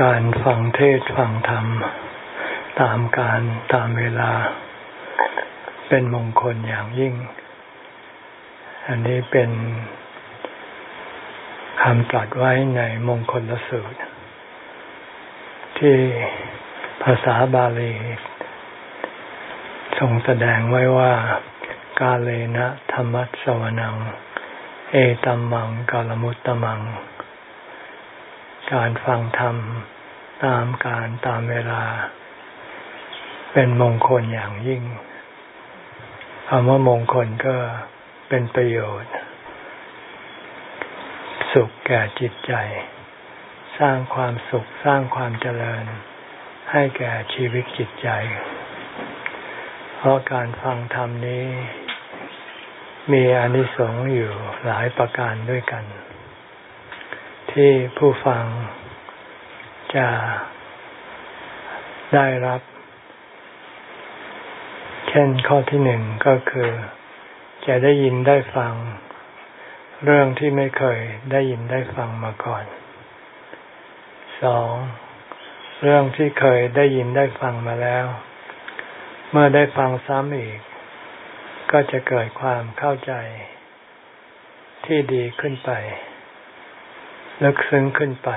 การฟังเทศฟังธรรม ตามการตามเวลา เป็นมงคลอย่างยิ่ง อันนี้เป็นคำตรัสไว้ในมงคลลสูตร ที่ภาษาบาลีทรงแสดงไว้ว่า กาเลนะธรรมัสวนัง เอตัมมังกาลมุตตมัง การฟังธรรมตามการตามเวลา เป็นมงคลอย่างยิ่งคำว่ามงคลก็เป็นประโยชน์ สุขแก่จิตใจ สร้างความสุขสร้างความเจริญ ให้แก่ชีวิตจิตใจ เพราะการฟังธรรมนี้ มีอนิสงส์อยู่หลายประการด้วยกัน ที่ผู้ฟังจะได้รับ เช่นข้อที่หนึ่งก็คือ จะได้ยินได้ฟัง เรื่องที่ไม่เคยได้ยินได้ฟังมาก่อน สอง เรื่องที่เคยได้ยินได้ฟังมาแล้ว เมื่อได้ฟังซ้ำอีก ก็จะเกิดความเข้าใจที่ดีขึ้นไป ลึกซึ้งขึ้นไป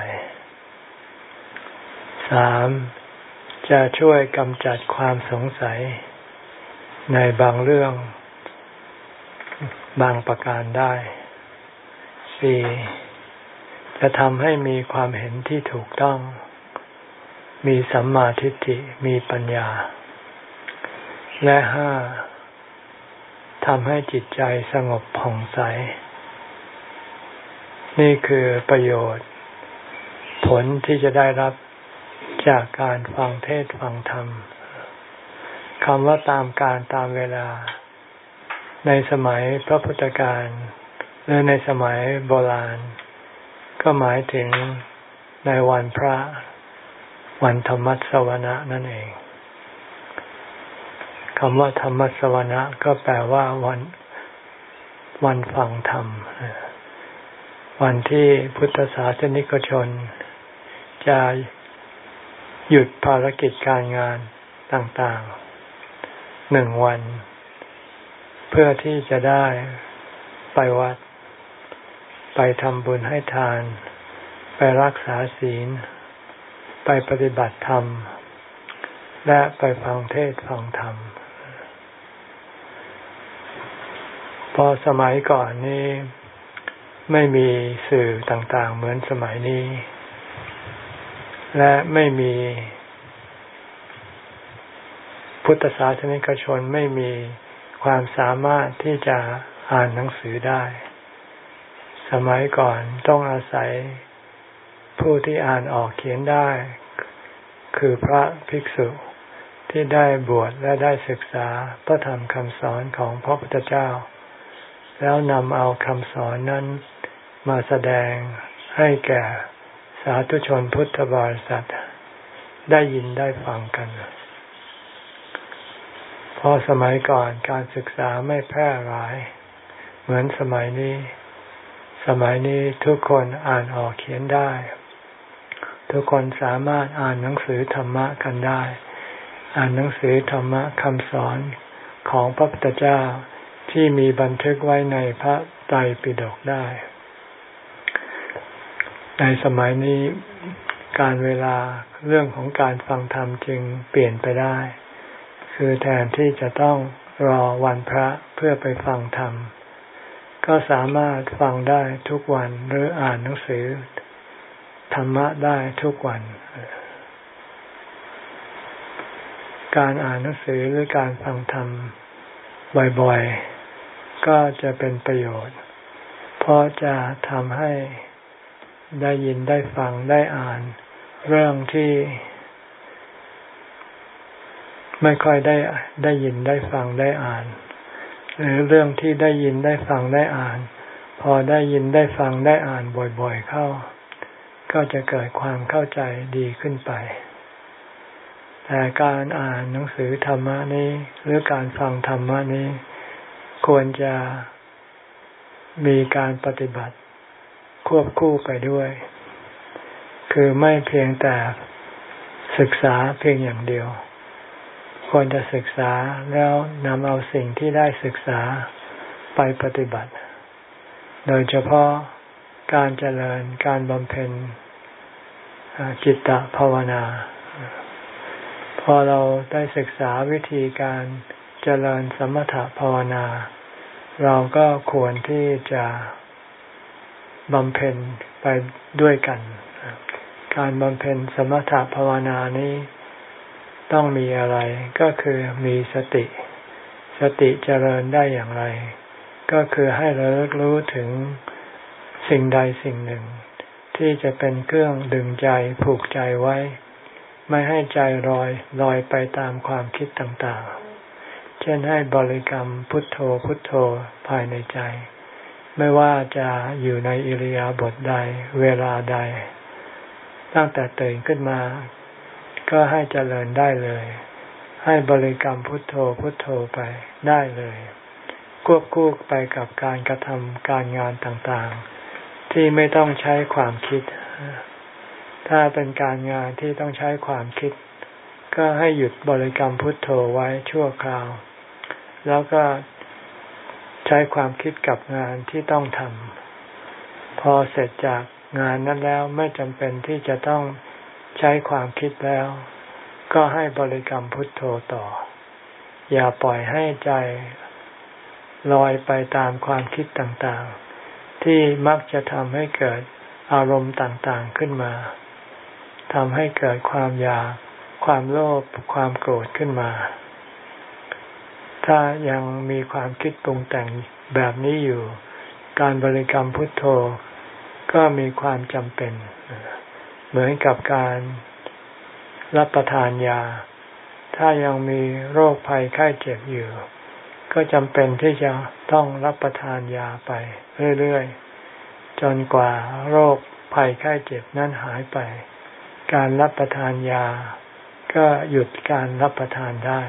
สามจะช่วยกำจัดความสงสัย ในบางเรื่อง บางประการได้สี่จะทำให้มีความเห็นที่ถูกต้อง มีสัมมาทิฏฐิมีปัญญา และห้าทำให้จิตใจสงบผ่องใส นี่คือประโยชน์ ผลที่จะได้รับจากการฟังเทศฟังธรรมคำว่าตามการตามเวลา ในสมัยพระพุทธการหรือในสมัยโบราณ ก็หมายถึงในวันพระวันธรรมสวนะนั่นเองคำว่าธรรมสวนะก็แปลว่าวันวันฟังธรรม วันที่พุทธศาสนิกชน จะหยุดภารกิจการงานต่างๆหนึ่งวัน เพื่อที่จะได้ไปวัด ไปทำบุญให้ทาน ไปรักษาศีล ไปปฏิบัติธรรม และไปฟังเทศฟังธรรม พอสมัยก่อนนี้ ไม่มีสื่อต่างๆ เหมือนสมัยนี้ และไม่มีพุทธศาสนิกชนไม่มีความสามารถที่จะอ่านหนังสือได้ สมัยก่อนต้องอาศัยผู้ที่อ่านออกเขียนได้ คือพระภิกษุที่ได้บวชและได้ศึกษาพระธรรมคำสอนของพระพุทธเจ้า แล้วนำเอาคำสอนนั้น มาแสดงให้แก่สาธุชนพุทธบริษัท ได้ยินได้ฟังกันเพราะสมัยก่อนการศึกษาไม่แพร่หลาย เหมือนสมัยนี้ สมัยนี้ทุกคนอ่านออกเขียนได้ ทุกคนสามารถอ่านหนังสือธรรมะกันได้ อ่านหนังสือธรรมะคำสอนของพระพุทธเจ้าที่มีบันทึกไว้ในพระไตรปิฎกได้ ในสมัยนี้การเวลาเรื่องของการฟังธรรมจึงเปลี่ยนไปได้ คือแทนที่จะต้องรอวันพระเพื่อไปฟังธรรม ก็สามารถฟังได้ทุกวันหรืออ่านหนังสือ ธรรมะได้ทุกวัน การอ่านหนังสือหรือการฟังธรรมบ่อยๆ ก็จะเป็นประโยชน์ เพราะจะทำให้ ได้ยินได้ฟังได้อ่าน เรื่องที่ ไม่ค่อยได้ได้ยินได้ฟังได้อ่าน หรือเรื่องที่ได้ยินได้ฟังได้อ่าน พอได้ยินได้ฟังได้อ่านบ่อยๆเข้า ก็จะเกิดความเข้าใจดีขึ้นไป แต่การอ่านหนังสือธรรมะนี้ หรือการฟังธรรมะนี้ ควรจะมีการปฏิบัติ ควบคู่ไปด้วย คือไม่เพียงแต่ศึกษาเพียงอย่างเดียว ควรจะศึกษาแล้วนำเอาสิ่งที่ได้ศึกษาไปปฏิบัติ โดยเฉพาะการเจริญการบำเพ็ญจิตตภาวนา พอเราได้ศึกษาวิธีการเจริญสมถภาวนา เราก็ควรที่จะ บำเพ็ญไปด้วยกัน การบำเพ็ญสมถะภาวนานี้ต้องมีอะไรก็คือมีสติ สติเจริญได้อย่างไร ก็คือให้เรารู้ถึงสิ่งใดสิ่งหนึ่ง ที่จะเป็นเครื่องดึงใจผูกใจไว้ ไม่ให้ใจลอยลอยไปตามความคิดต่างๆ เช่นให้บริกรรมพุทโธพุทโธภายในใจ ไม่ว่าจะอยู่ในอิริยาบถใด เวลาใด ตั้งแต่ตื่นขึ้นมา ก็ให้เจริญได้เลย ให้บริกรรมพุทโธพุทโธไปได้เลย ควบคู่ไปกับการกระทำการงานต่างๆ ที่ไม่ต้องใช้ความคิด ถ้าเป็นการงานที่ต้องใช้ความคิด ก็ให้หยุดบริกรรมพุทโธไว้ชั่วคราว แล้วก็ ใช้ความคิดกับงานที่ต้องทำพอเสร็จจากงานนั้นแล้วไม่จำเป็นที่จะต้องใช้ความคิดแล้ว ก็ให้บริกรรมพุทโธต่อ อย่าปล่อยให้ใจลอยไปตามความคิดต่างๆ ที่มักจะทำให้เกิดอารมณ์ต่างๆขึ้นมาทำให้เกิดความอยาก ความโลภความโกรธขึ้นมา ถ้ายังมีความคิดปรุงแต่งแบบนี้อยู่ การบริกรรมพุทโธ ก็มีความจำเป็น เหมือนกับการรับประทานยา ถ้ายังมีโรคภัยไข้เจ็บอยู่ ก็จำเป็นที่จะต้องรับประทานยาไปเรื่อยๆ จนกว่าโรคภัยไข้เจ็บนั้นหายไป การรับประทานยา ก็หยุดการรับประทานได้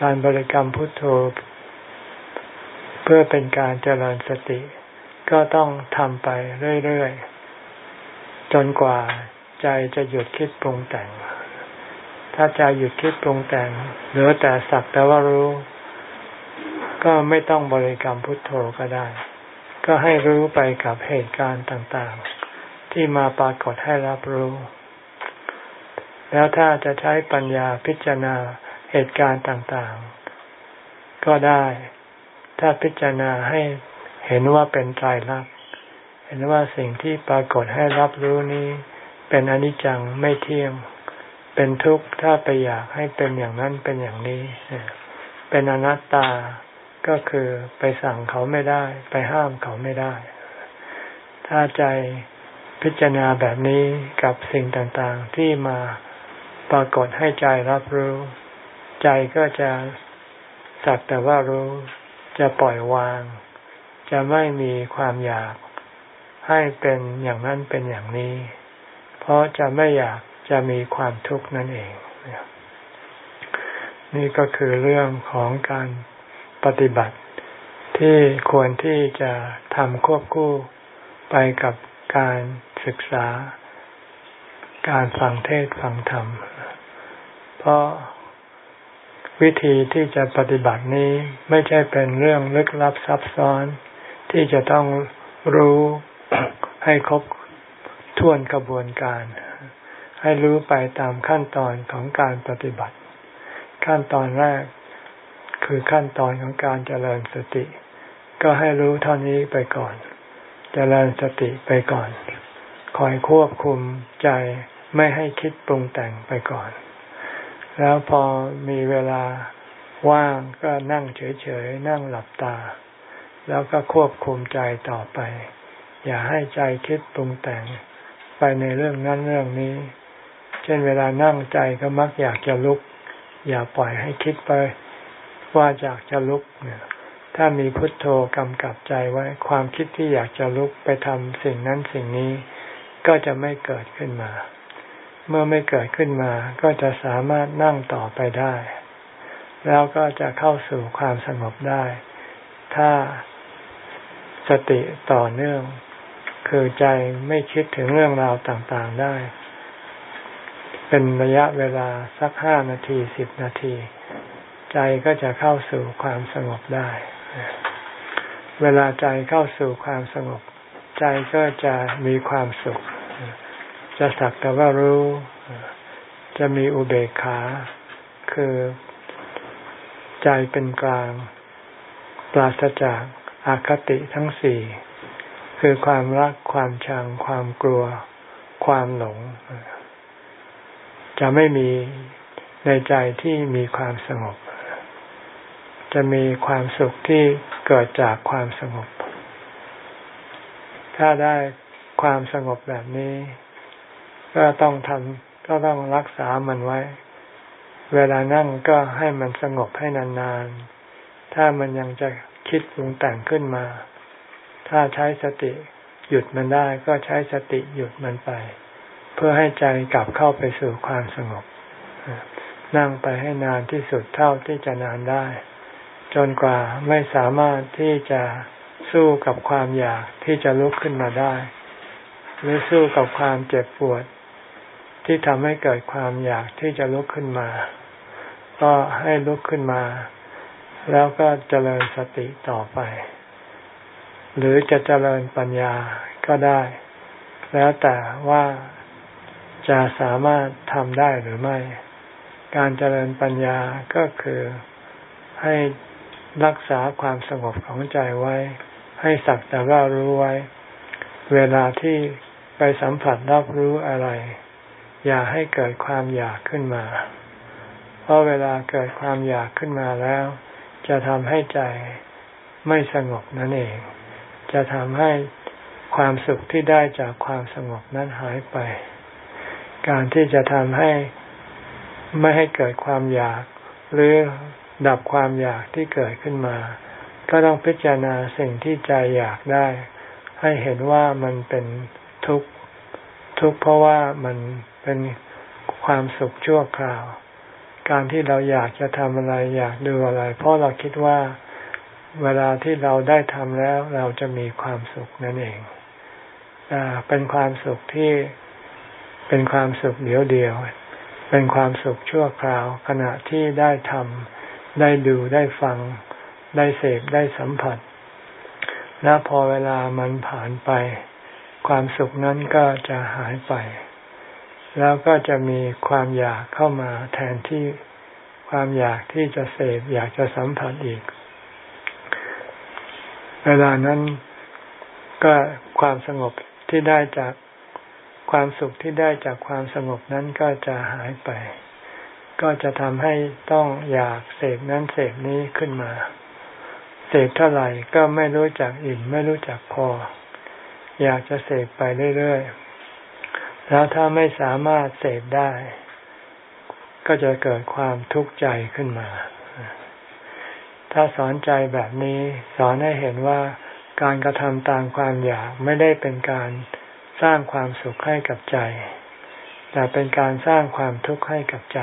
การบริกรรมพุทโธ เพื่อเป็นการเจริญสติ ก็ต้องทำไปเรื่อยๆ จนกว่าใจจะหยุดคิดปรุงแต่ง ถ้าใจหยุดคิดปรุงแต่งเหลือแต่สักแต่ว่ารู้ ก็ไม่ต้องบริกรรมพุทโธก็ได้ ก็ให้รู้ไปกับเหตุการณ์ต่างๆ ที่มาปรากฏให้รับรู้ แล้วถ้าจะใช้ปัญญาพิจารณา เหตุการณ์ต่างๆ ก็ได้ ถ้าพิจารณาให้เห็นว่าเป็นใจรักเห็นว่าสิ่งที่ปรากฏให้รับรู้นี้ เป็นอนิจจังไม่เที่ยงเป็นทุกข์ถ้าไปอยากให้เป็นอย่างนั้นเป็นอย่างนี้เป็นอนัตตาก็คือไปสั่งเขาไม่ได้ ไปห้ามเขาไม่ได้ ถ้าใจพิจารณาแบบนี้กับสิ่งต่างๆ ที่มาปรากฏให้ใจรับรู้ ใจก็จะสักแต่ว่ารู้จะปล่อยวาง จะไม่มีความอยากให้เป็นอย่างนั้นเป็นอย่างนี้ เพราะจะไม่อยากจะมีความทุกข์นั่นเอง นี่ก็คือเรื่องของการปฏิบัติ ที่ควรที่จะทำควบคู่ไปกับการศึกษา การฟังเทศฟังธรรม เพราะ วิธีที่จะปฏิบัตินี้ไม่ใช่เป็นเรื่องลึกลับซับซ้อน ที่จะต้องรู้ให้ครบท่วนกระบวนการ ให้รู้ไปตามขั้นตอนของการปฏิบัติ ขั้นตอนแรกคือขั้นตอนของการเจริญสติ ก็ให้รู้เท่านี้ไปก่อน เจริญสติไปก่อน คอยควบคุมใจไม่ให้คิดปรุงแต่งไปก่อน แล้วพอมีเวลาว่างก็นั่งเฉยๆ นั่งหลับตา แล้วก็ควบคุมใจต่อไป อย่าให้ใจคิดปรุงแต่งไปในเรื่องนั้นเรื่องนี้ เช่นเวลานั่งใจก็มักอยากจะลุก อย่าปล่อยให้คิดไปว่าอยากจะลุกเนี่ยถ้ามีพุทโธกำกับใจไว้ ความคิดที่อยากจะลุกไปทำสิ่งนั้นสิ่งนี้ ก็จะไม่เกิดขึ้นมา เมื่อไม่เกิดขึ้นมาก็จะสามารถนั่งต่อไปได้ แล้วก็จะเข้าสู่ความสงบได้ ถ้าสติต่อเนื่อง คือใจไม่คิดถึงเรื่องราวต่างๆได้ เป็นระยะเวลาสักห้านาทีสิบนาที ใจก็จะเข้าสู่ความสงบได้ เวลาใจเข้าสู่ความสงบ ใจก็จะมีความสุข จะสักแต่ว่ารู้ จะมีอุเบกขา คือใจเป็นกลาง ปราศจากอาคติทั้งสี่ คือความรักความชัง ความกลัว ความหลง จะไม่มีในใจที่มีความสงบ จะมีความสุขที่เกิดจากความสงบ ถ้าได้ความสงบแบบนี้ ก็ต้องทำก็ต้องรักษามันไว้ เวลานั่งก็ให้มันสงบให้นานๆ ถ้ามันยังจะคิดปรุงแต่งขึ้นมา ถ้าใช้สติหยุดมันได้ก็ใช้สติหยุดมันไป เพื่อให้ใจกลับเข้าไปสู่ความสงบ นั่งไปให้นานที่สุดเท่าที่จะนานได้ จนกว่าไม่สามารถที่จะสู้กับความอยากที่จะลุกขึ้นมาได้ หรือสู้กับความเจ็บปวด ที่ทำให้เกิดความอยากที่จะลุกขึ้นมา ก็ให้ลุกขึ้นมา แล้วก็เจริญสติต่อไป หรือจะเจริญปัญญาก็ได้ แล้วแต่ว่าจะสามารถทำได้หรือไม่ การเจริญปัญญาก็คือให้รักษาความสงบของใจไว้ ให้สักแต่ว่ารู้ไว้ เวลาที่ไปสัมผัสรับรู้อะไร อย่าให้เกิดความอยากขึ้นมา เพราะเวลาเกิดความอยากขึ้นมาแล้ว จะทำให้ใจไม่สงบนั่นเอง จะทำให้ความสุขที่ได้จากความสงบนั้นหายไป การที่จะทำให้ไม่ให้เกิดความอยาก หรือดับความอยากที่เกิดขึ้นมา ก็ต้องพิจารณาสิ่งที่ใจอยากได้ ให้เห็นว่ามันเป็นทุกข์ทุกข์เพราะว่ามัน เป็นความสุขชั่วคราว การที่เราอยากจะทำอะไร อยากดูอะไร เพราะเราคิดว่าเวลาที่เราได้ทำแล้วเราจะมีความสุขนั่นเองเป็นความสุขที่เป็นความสุขเดียวเดียว เป็นความสุขชั่วคราว ขณะที่ได้ทำได้ดูได้ฟัง ได้เสพได้สัมผัส และพอเวลามันผ่านไป ความสุขนั้นก็จะหายไป แล้วก็จะมีความอยากเข้ามาแทนที่ความอยากที่จะเสพอยากจะสัมผัสอีก เวลานั้นก็ความสงบที่ได้จากความสุขที่ได้จากความสงบนั้นก็จะหายไป ก็จะทำให้ต้องอยากเสพนั้นเสพนี้ขึ้นมา เสพเท่าไหร่ก็ไม่รู้จักอิ่มไม่รู้จักพอ อยากจะเสพไปเรื่อยๆ แล้วถ้าไม่สามารถเสพได้ ก็จะเกิดความทุกข์ใจขึ้นมา ถ้าสอนใจแบบนี้สอนให้เห็นว่าการกระทำตามความอยากไม่ได้เป็นการสร้างความสุขให้กับใจ แต่เป็นการสร้างความทุกข์ให้กับใจ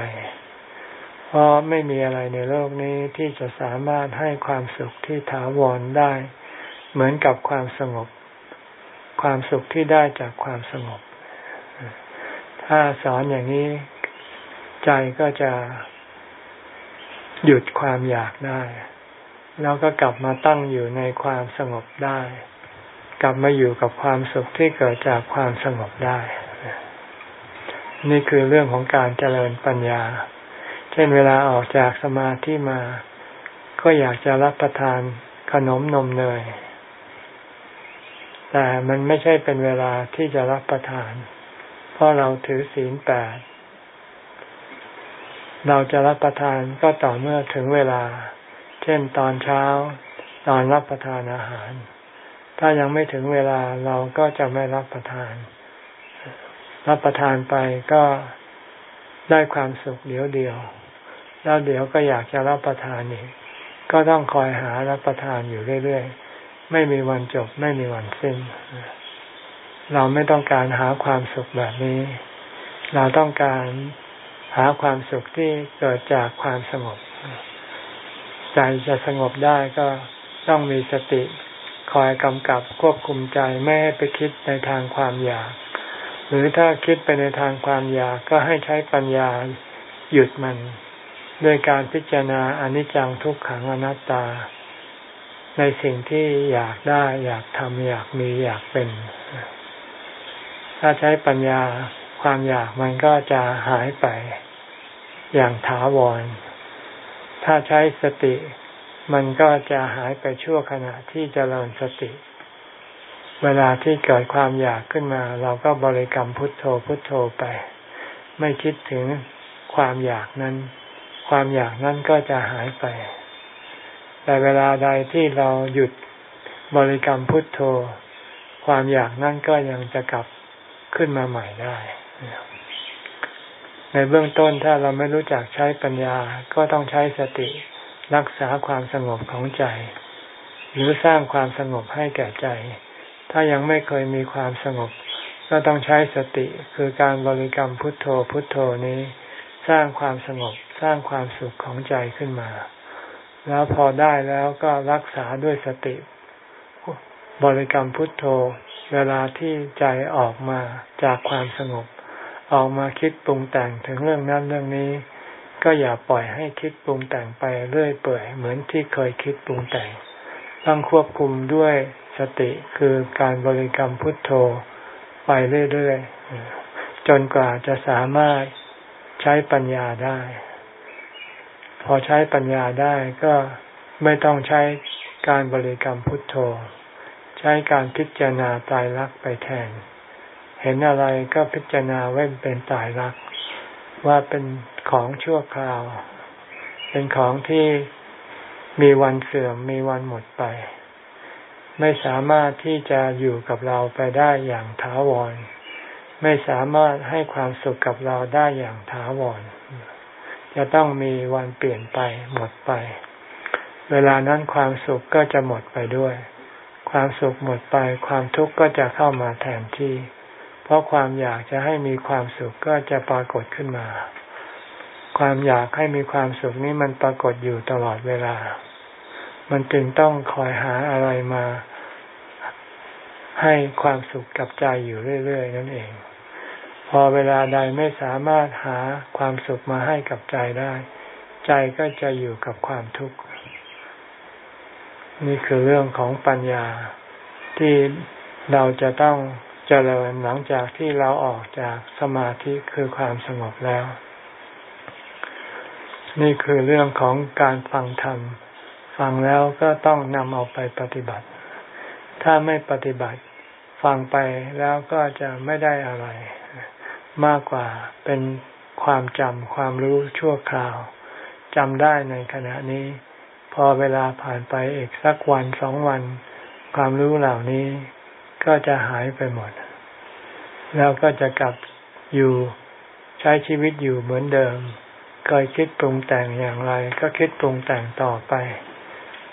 เพราะไม่มีอะไรในโลกนี้ที่จะสามารถให้ความสุขที่ถาวรได้ เหมือนกับความสงบ ความสุขที่ได้จากความสงบ ถ้าสอนอย่างนี้ ใจก็จะหยุดความอยากได้ แล้วก็กลับมาตั้งอยู่ในความสงบได้ กลับมาอยู่กับความสุขที่เกิดจากความสงบได้ นี่คือเรื่องของการเจริญปัญญา เช่นเวลาออกจากสมาธิมา ก็อยากจะรับประทานขนมนมเนย แต่มันไม่ใช่เป็นเวลาที่จะรับประทาน เพราะเราถือศีลแปดเราจะรับประทานก็ต่อเมื่อถึงเวลา เช่นตอนเช้า ตอนรับประทานอาหาร ถ้ายังไม่ถึงเวลาเราก็จะไม่รับประทาน รับประทานไปก็ได้ความสุขเดียวเดียว แล้วเดี๋ยวก็อยากจะรับประทานอีกก็ต้องคอยหารับประทานอยู่เรื่อยๆ ไม่มีวันจบไม่มีวันสิ้น เราไม่ต้องการหาความสุขแบบนี้ เราต้องการหาความสุขที่เกิดจากความสงบ ใจจะสงบได้ก็ต้องมีสติคอยกำกับควบคุมใจไม่ให้ไปคิดในทางความอยาก หรือถ้าคิดไปในทางความอยากก็ให้ใช้ปัญญาหยุดมันด้วยการพิจารณาอนิจจังทุกขังอนัตตา ในสิ่งที่อยากได้อยากทำอยากมีอยากเป็น ถ้าใช้ปัญญาความอยากมันก็จะหายไปอย่างถาวร ถ้าใช้สติ มันก็จะหายไปชั่วขณะที่จเจริญสติ เวลาที่เกิดความอยากขึ้นมา เราก็บริกรรมพุทโธพุทโธไป ไม่คิดถึงความอยากนั้น ความอยากนั้นก็จะหายไป แต่เวลาใดที่เราหยุดบริกรรมพุทโธ ความอยากนั้นก็ยังจะกลับ ขึ้นมาใหม่ได้ ในเบื้องต้นถ้าเราไม่รู้จักใช้ปัญญา ก็ต้องใช้สติรักษาความสงบของใจ หรือสร้างความสงบให้แก่ใจ ถ้ายังไม่เคยมีความสงบ ก็ต้องใช้สติ คือการบริกรรมพุทโธพุทโธนี้ สร้างความสงบสร้างความสุขของใจขึ้นมา แล้วพอได้แล้วก็รักษาด้วยสติ บริกรรมพุทโธ เวลาที่ใจออกมาจากความสงบ ออกมาคิดปรุงแต่งถึงเรื่องนั้นเรื่องนี้ ก็อย่าปล่อยให้คิดปรุงแต่งไปเรื่อยเปื่อยเหมือนที่เคยคิดปรุงแต่ง ต้องควบคุมด้วยสติคือการบริกรรมพุทโธไปเรื่อยๆจนกว่าจะสามารถใช้ปัญญาได้ พอใช้ปัญญาได้ก็ไม่ต้องใช้การบริกรรมพุทโธ ใช้การพิจารณาตายรักไปแทน เห็นอะไรก็พิจารณาไว้เป็นตายรัก ว่าเป็นของชั่วคราว เป็นของที่มีวันเสื่อมมีวันหมดไป ไม่สามารถที่จะอยู่กับเราไปได้อย่างถาวร ไม่สามารถให้ความสุขกับเราได้อย่างถาวร จะต้องมีวันเปลี่ยนไปหมดไป เวลานั้นความสุขก็จะหมดไปด้วย ความสุขหมดไปความทุกข์ก็จะเข้ามาแทนที่ เพราะความอยากจะให้มีความสุขก็จะปรากฏขึ้นมา ความอยากให้มีความสุขนี้มันปรากฏอยู่ตลอดเวลา มันจึงต้องคอยหาอะไรมา ให้ความสุขกับใจอยู่เรื่อย ๆ นั่นเอง พอเวลาใดไม่สามารถหาความสุขมาให้กับใจได้ ใจก็จะอยู่กับความทุกข์ นี่คือเรื่องของปัญญาที่เราจะต้องเจริญหลังจากที่เราออกจากสมาธิคือความสงบแล้ว นี่คือเรื่องของการฟังธรรม ฟังแล้วก็ต้องนำเอาไปปฏิบัติ ถ้าไม่ปฏิบัติ ฟังไปแล้วก็จะไม่ได้อะไร มากกว่าเป็นความจำความรู้ชั่วคราวจำได้ในขณะนี้ อเวลาผ่านไปอีกสักวันสองวัน ความรู้เหล่านี้ก็จะหายไปหมด แล้วก็จะกลับอยู่ใช้ชีวิตอยู่เหมือนเดิมเคยคิดปรุงแต่งอย่างไร ก็คิดปรุงแต่งต่อไป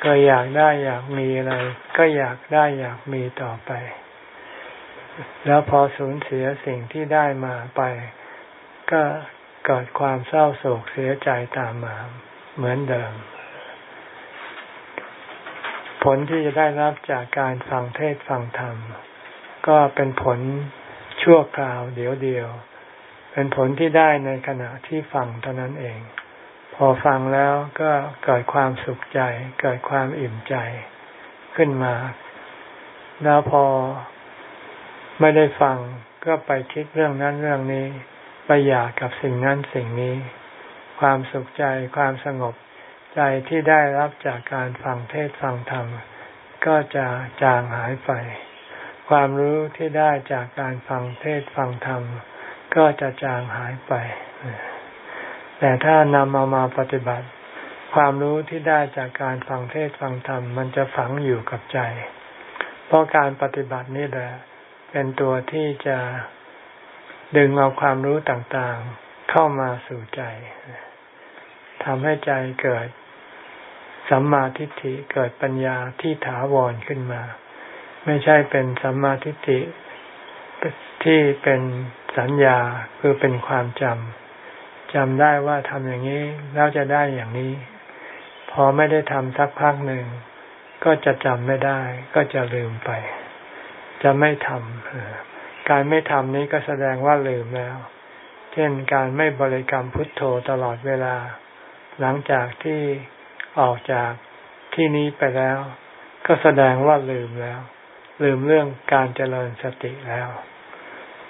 เคยอยากได้อยากมีอะไร ก็อยากได้อยากมีต่อไป แล้วพอสูญเสียสิ่งที่ได้มาไป ก็เกิดความเศร้าโศกเสียใจตามมาเหมือนเดิม ผลที่จะได้รับจากการฟังเทศฟังธรรม ก็เป็นผลชั่วคราวเดียวเดียว เป็นผลที่ได้ในขณะที่ฟังเท่านั้นเอง พอฟังแล้วก็เกิดความสุขใจ เกิดความอิ่มใจขึ้นมา แล้วพอไม่ได้ฟังก็ไปคิดเรื่องนั้นเรื่องนี้ ไปอยากกับสิ่งนั้นสิ่งนี้ ความสุขใจความสงบ ใจที่ได้รับจากการฟังเทศฟังธรรม ก็จะจางหายไป ความรู้ที่ได้จากการฟังเทศฟังธรรม ก็จะจางหายไป แต่ถ้านำเอามาปฏิบัติ ความรู้ที่ได้จากการฟังเทศฟังธรรม มันจะฝังอยู่กับใจ เพราะการปฏิบัตินี่แหละ เป็นตัวที่จะดึงเอาความรู้ต่างๆเข้ามาสู่ใจทำให้ใจเกิด สัมมาทิฏฐิเกิดปัญญาที่ถาวรขึ้นมา ไม่ใช่เป็นสัมมาทิฏฐิที่เป็นสัญญาคือเป็นความจำจำได้ว่าทำอย่างนี้แล้วจะได้อย่างนี้ พอไม่ได้ทำสักพักหนึ่ง ก็จะจำไม่ได้ ก็จะลืมไป จะไม่ทำการไม่ทำนี้ก็แสดงว่าลืมแล้ว เช่นการไม่บริกรรมพุทโธตลอดเวลา หลังจากที่ ออกจากที่นี้ไปแล้ว ก็แสดงว่าลืมแล้ว ลืมเรื่องการเจริญสติแล้ว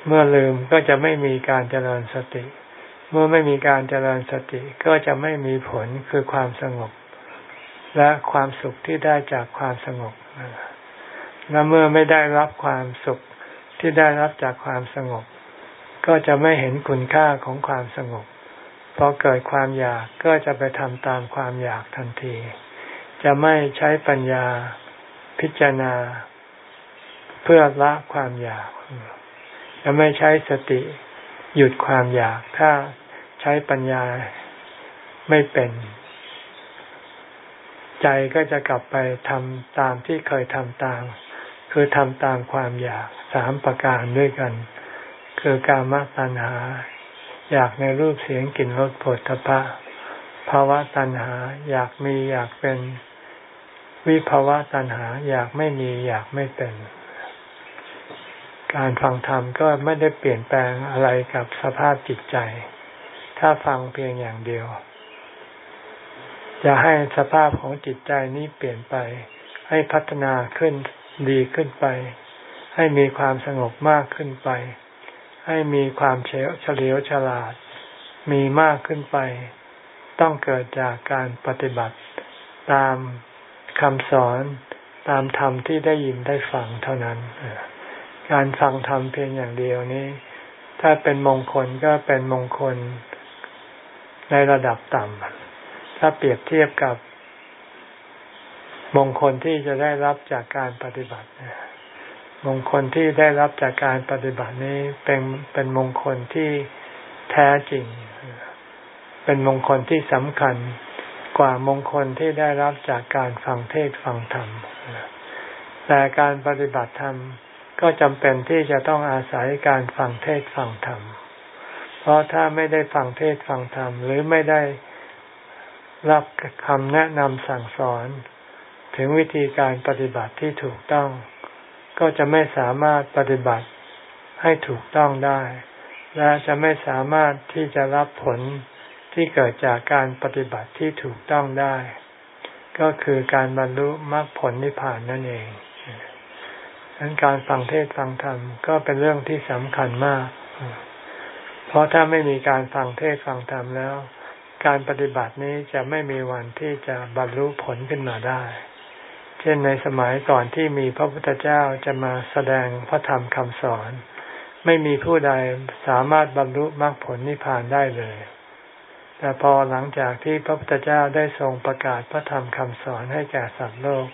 เมื่อลืมก็จะไม่มีการเจริญสติ เมื่อไม่มีการเจริญสติก็จะไม่มีผลคือความสงบ และความสุขที่ได้จากความสงบและเมื่อไม่ได้รับความสุขที่ได้รับจากความสงบ ก็จะไม่เห็นคุณค่าของความสงบ พอเกิดความอยากก็จะไปทำตามความอยากทันที จะไม่ใช้ปัญญาพิจารณา เพื่อละความอยาก จะไม่ใช้สติหยุดความอยาก ถ้าใช้ปัญญาไม่เป็น ใจก็จะกลับไปทำตามที่เคยทำตาม คือทำตามความอยากสามประการด้วยกัน คือการมตัณหา อยากในรูปเสียงกลิ่นรสผลตภะภาวะตัณหา อยากมีอยากเป็น วิภาวะตัณหา อยากไม่มีอยากไม่เป็น การฟังธรรมก็ไม่ได้เปลี่ยนแปลงอะไรกับสภาพจิตใจ ถ้าฟังเพียงอย่างเดียวจะให้สภาพของจิตใจนี้เปลี่ยนไป ให้พัฒนาขึ้นดีขึ้นไป ให้มีความสงบมากขึ้นไป ให้มีความเฉลียวฉลาด มีมากขึ้นไป ต้องเกิดจากการปฏิบัติ ตามคำสอนตามธรรมที่ได้ยินได้ฟังเท่านั้น การฟังธรรมเพียงอย่างเดียวนี้ ถ้าเป็นมงคลก็เป็นมงคลในระดับต่ำ ถ้าเปรียบเทียบกับมงคลที่จะได้รับจากการปฏิบัติ มงคลที่ได้รับจากการปฏิบัตินี้เป็นเป็นมงคลที่แท้จริง เป็นมงคลที่สำคัญกว่ามงคลที่ได้รับจากการฟังเทศฟังธรรม แต่การปฏิบัติธรรมก็จำเป็นที่จะต้องอาศัยการฟังเทศฟังธรรม เพราะถ้าไม่ได้ฟังเทศฟังธรรม หรือไม่ได้รับคำแนะนำสั่งสอน ถึงวิธีการปฏิบัติที่ถูกต้อง ก็จะไม่สามารถปฏิบัติให้ถูกต้องได้ และจะไม่สามารถที่จะรับผลที่เกิดจากการปฏิบัติที่ถูกต้องได้ ก็คือการบรรลุมรรคผลนิพพานนั่นเองดังนั้นการฟังเทศฟังธรรมก็เป็นเรื่องที่สำคัญมาก เพราะถ้าไม่มีการฟังเทศฟังธรรมแล้ว การปฏิบัตินี้จะไม่มีวันที่จะบรรลุผลขึ้นมาได้ ช่นในสมัยก่อนที่มีพระพุทธเจ้าจะมาแสดงพระธรรมคำสอน ไม่มีผู้ใดสามารถบรรลุมรรคผลนิพพานได้เลย แต่พอหลังจากที่พระพุทธเจ้าได้ทรงประกาศพระธรรมคำสอนให้แก่สัตว์โลก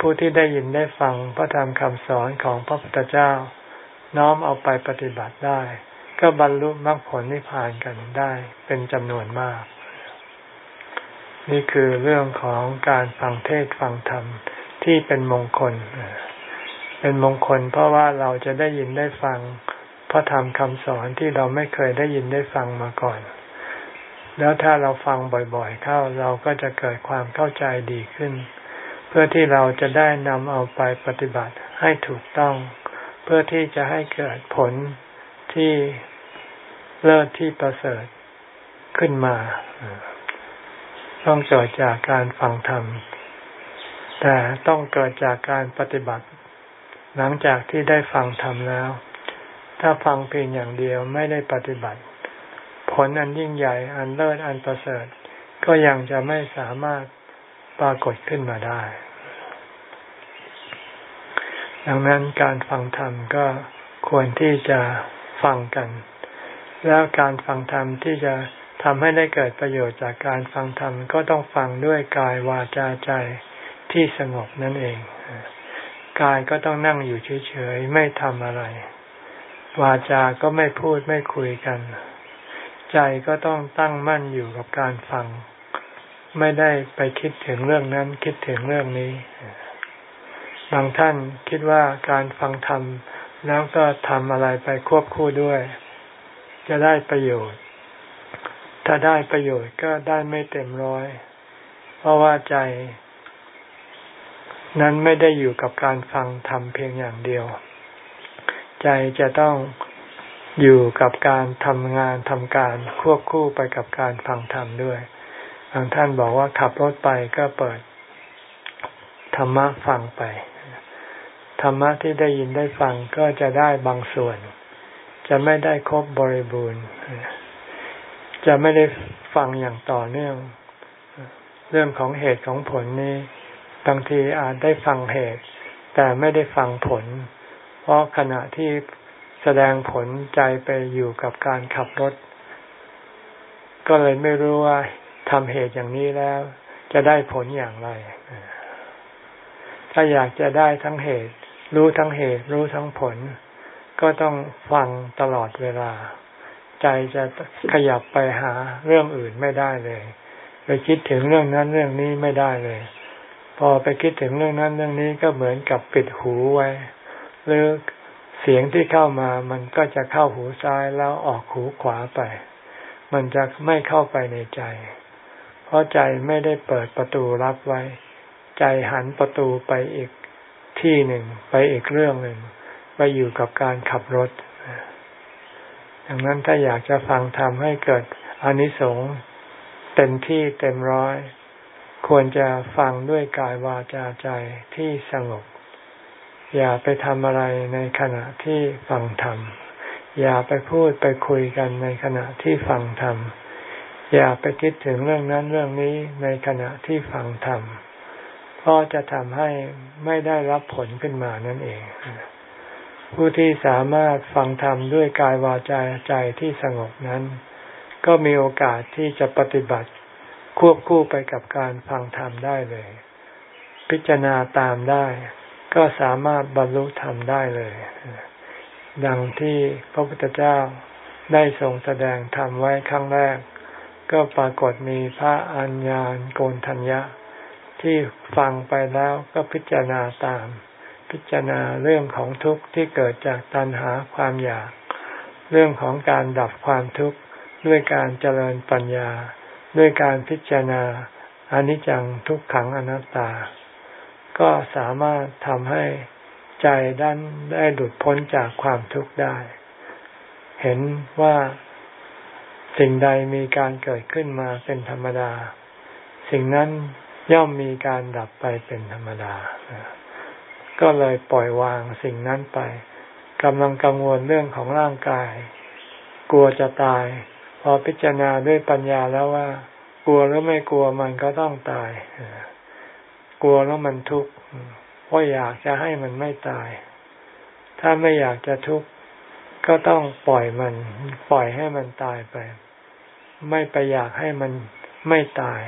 ผู้ที่ได้ยินได้ฟังพระธรรมคำสอนของพระพุทธเจ้า น้อมเอาไปปฏิบัติได้ ก็บรรลุมรรคผลนิพพานกันได้เป็นจำนวนมาก นี่คือเรื่องของการฟังเทศฟังธรรมที่เป็นมงคล เป็นมงคลเพราะว่าเราจะได้ยินได้ฟังพระธรรมคำสอนที่เราไม่เคยได้ยินได้ฟังมาก่อน แล้วถ้าเราฟังบ่อยๆ เข้าเราก็จะเกิดความเข้าใจดีขึ้น เพื่อที่เราจะได้นำเอาไปปฏิบัติให้ถูกต้อง เพื่อที่จะให้เกิดผลที่เลิศที่ประเสริฐขึ้นมา ต้องเกิดจากการฟังธรรม แต่ต้องเกิดจากการปฏิบัติ หลังจากที่ได้ฟังธรรมแล้ว ถ้าฟังเพียงอย่างเดียวไม่ได้ปฏิบัติ ผลอันยิ่งใหญ่อันเลิศอันประเสริฐ ก็ยังจะไม่สามารถปรากฏขึ้นมาได้ ดังนั้นการฟังธรรมก็ควรที่จะฟังกัน แล้วการฟังธรรมที่จะ ทำให้ได้เกิดประโยชน์จากการฟังธรรมก็ต้องฟังด้วยกายวาจาใจที่สงบนั่นเอง กายก็ต้องนั่งอยู่เฉยๆ ไม่ทำอะไร วาจาก็ไม่พูดไม่คุยกัน ใจก็ต้องตั้งมั่นอยู่กับการฟัง ไม่ได้ไปคิดถึงเรื่องนั้นคิดถึงเรื่องนี้ บางท่านคิดว่าการฟังธรรมแล้วก็ทำอะไรไปควบคู่ด้วย จะได้ประโยชน์ ถ้าได้ประโยชน์ก็ได้ไม่เต็มร้อย เพราะว่าใจ นั้นไม่ได้อยู่กับการฟังธรรมเพียงอย่างเดียว ใจจะต้องอยู่กับการทำงานทำการควบคู่ไปกับการฟังธรรมด้วยบางท่านบอกว่าขับรถไปก็เปิดธรรมะฟังไป ธรรมะที่ได้ยินได้ฟังก็จะได้บางส่วน จะไม่ได้ครบบริบูรณ์ จะไม่ได้ฟังอย่างต่อเนื่อง เรื่องของเหตุของผลนี้บางทีอาจได้ฟังเหตุ แต่ไม่ได้ฟังผล เพราะขณะที่แสดงผลใจไปอยู่กับการขับรถ ก็เลยไม่รู้ว่าทำเหตุอย่างนี้แล้ว จะได้ผลอย่างไร ถ้าอยากจะได้ทั้งเหตุ รู้ทั้งเหตุ รู้ทั้งผล ก็ต้องฟังตลอดเวลา ใจจะขยับไปหาเรื่องอื่นไม่ได้เลย ไปคิดถึงเรื่องนั้นเรื่องนี้ไม่ได้เลย พอไปคิดถึงเรื่องนั้นเรื่องนี้ก็เหมือนกับปิดหูไว้ หรือเสียงที่เข้ามามันก็จะเข้าหูซ้ายแล้วออกหูขวาไป มันจะไม่เข้าไปในใจ เพราะใจไม่ได้เปิดประตูรับไว้ ใจหันประตูไปอีกที่หนึ่งไปอีกเรื่องหนึ่งไปอยู่กับการขับรถ ดังนั้นถ้าอยากจะฟังทำให้เกิดอนิสงส์เต็มที่เต็มร้อย ควรจะฟังด้วยกายวาจาใจที่สงบ อย่าไปทำอะไรในขณะที่ฟังธรรม อย่าไปพูดไปคุยกันในขณะที่ฟังธรรม อย่าไปคิดถึงเรื่องนั้นเรื่องนี้ในขณะที่ฟังธรรม เพราะจะทำให้ไม่ได้รับผลขึ้นมานั่นเอง ผู้ที่สามารถฟังธรรมด้วยกายวาจาใจที่สงบนั้น ก็มีโอกาสที่จะปฏิบัติควบคู่ไปกับการฟังธรรมได้เลย พิจารณาตามได้ ก็สามารถบรรลุธรรมได้เลย ดังที่พระพุทธเจ้าได้ทรงแสดงธรรมไว้ครั้งแรก ก็ปรากฏมีพระอัญญาณโกนทัญญะ ที่ฟังไปแล้วก็พิจารณาตาม พิจารณาเรื่องของทุกข์ที่เกิดจากตัณหาความอยาก เรื่องของการดับความทุกข์ด้วยการเจริญปัญญา ด้วยการพิจารณาอนิจจังทุกขังอนัตตา ก็สามารถทำให้ใจด้านได้หลุดพ้นจากความทุกข์ได้ เห็นว่าสิ่งใดมีการเกิดขึ้นมาเป็นธรรมดา สิ่งนั้นย่อมมีการดับไปเป็นธรรมดา ก็เลยปล่อยวางสิ่งนั้นไปกำลังกังวลเรื่องของร่างกาย กลัวจะตาย พอพิจารณาด้วยปัญญาแล้วว่า กลัวหรือไม่กลัวมันก็ต้องตาย กลัวแล้วมันทุกข์เพราะอยากจะให้มันไม่ตาย ถ้าไม่อยากจะทุกข์ก็ต้องปล่อยมัน ปล่อยให้มันตายไป ไม่ไปอยากให้มันไม่ตาย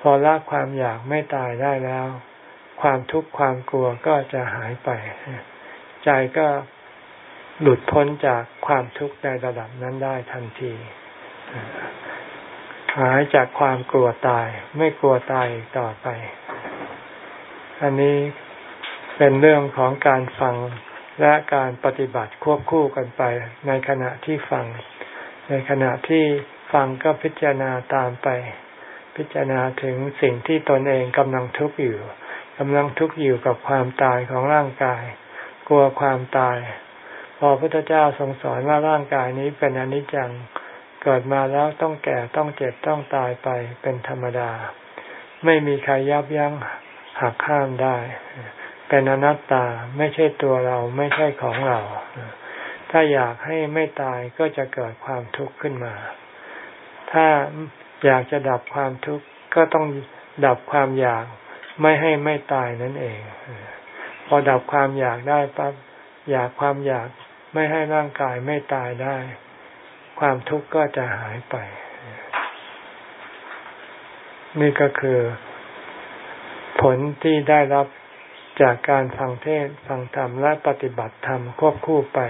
พอละความอยากไม่ตายได้แล้ว ความทุกข์ความกลัวก็จะหายไป ใจก็หลุดพ้นจากความทุกข์ในระดับนั้นได้ทันที หายจากความกลัวตาย ไม่กลัวตายต่อไป อันนี้เป็นเรื่องของการฟังและการปฏิบัติควบคู่กันไป ในขณะที่ฟัง ในขณะที่ฟังก็พิจารณาตามไป พิจารณาถึงสิ่งที่ตนเองกำลังทุกข์อยู่ กำลังทุกข์อยู่กับความตายของร่างกาย กลัวความตาย พอพระพุทธเจ้าทรงสอนว่าร่างกายนี้เป็นอนิจจังเกิดมาแล้วต้องแก่ต้องเจ็บต้องตายไปเป็นธรรมดา ไม่มีใครยับยั้งหักข้ามได้ เป็นอนัตตาไม่ใช่ตัวเราไม่ใช่ของเรา ถ้าอยากให้ไม่ตายก็จะเกิดความทุกข์ขึ้นมา ถ้าอยากจะดับความทุกข์ก็ต้องดับความอยาก ไม่ให้ไม่ตายนั่นเอง พอดับความอยากได้ปั๊บอยากความอยากไม่ให้ร่างกายไม่ตายได้ ความทุกข์ก็จะหายไป นี่ก็คือ ผลที่ได้รับจากการฟังเทศฟังธรรมและปฏิบัติธรรมควบคู่ไป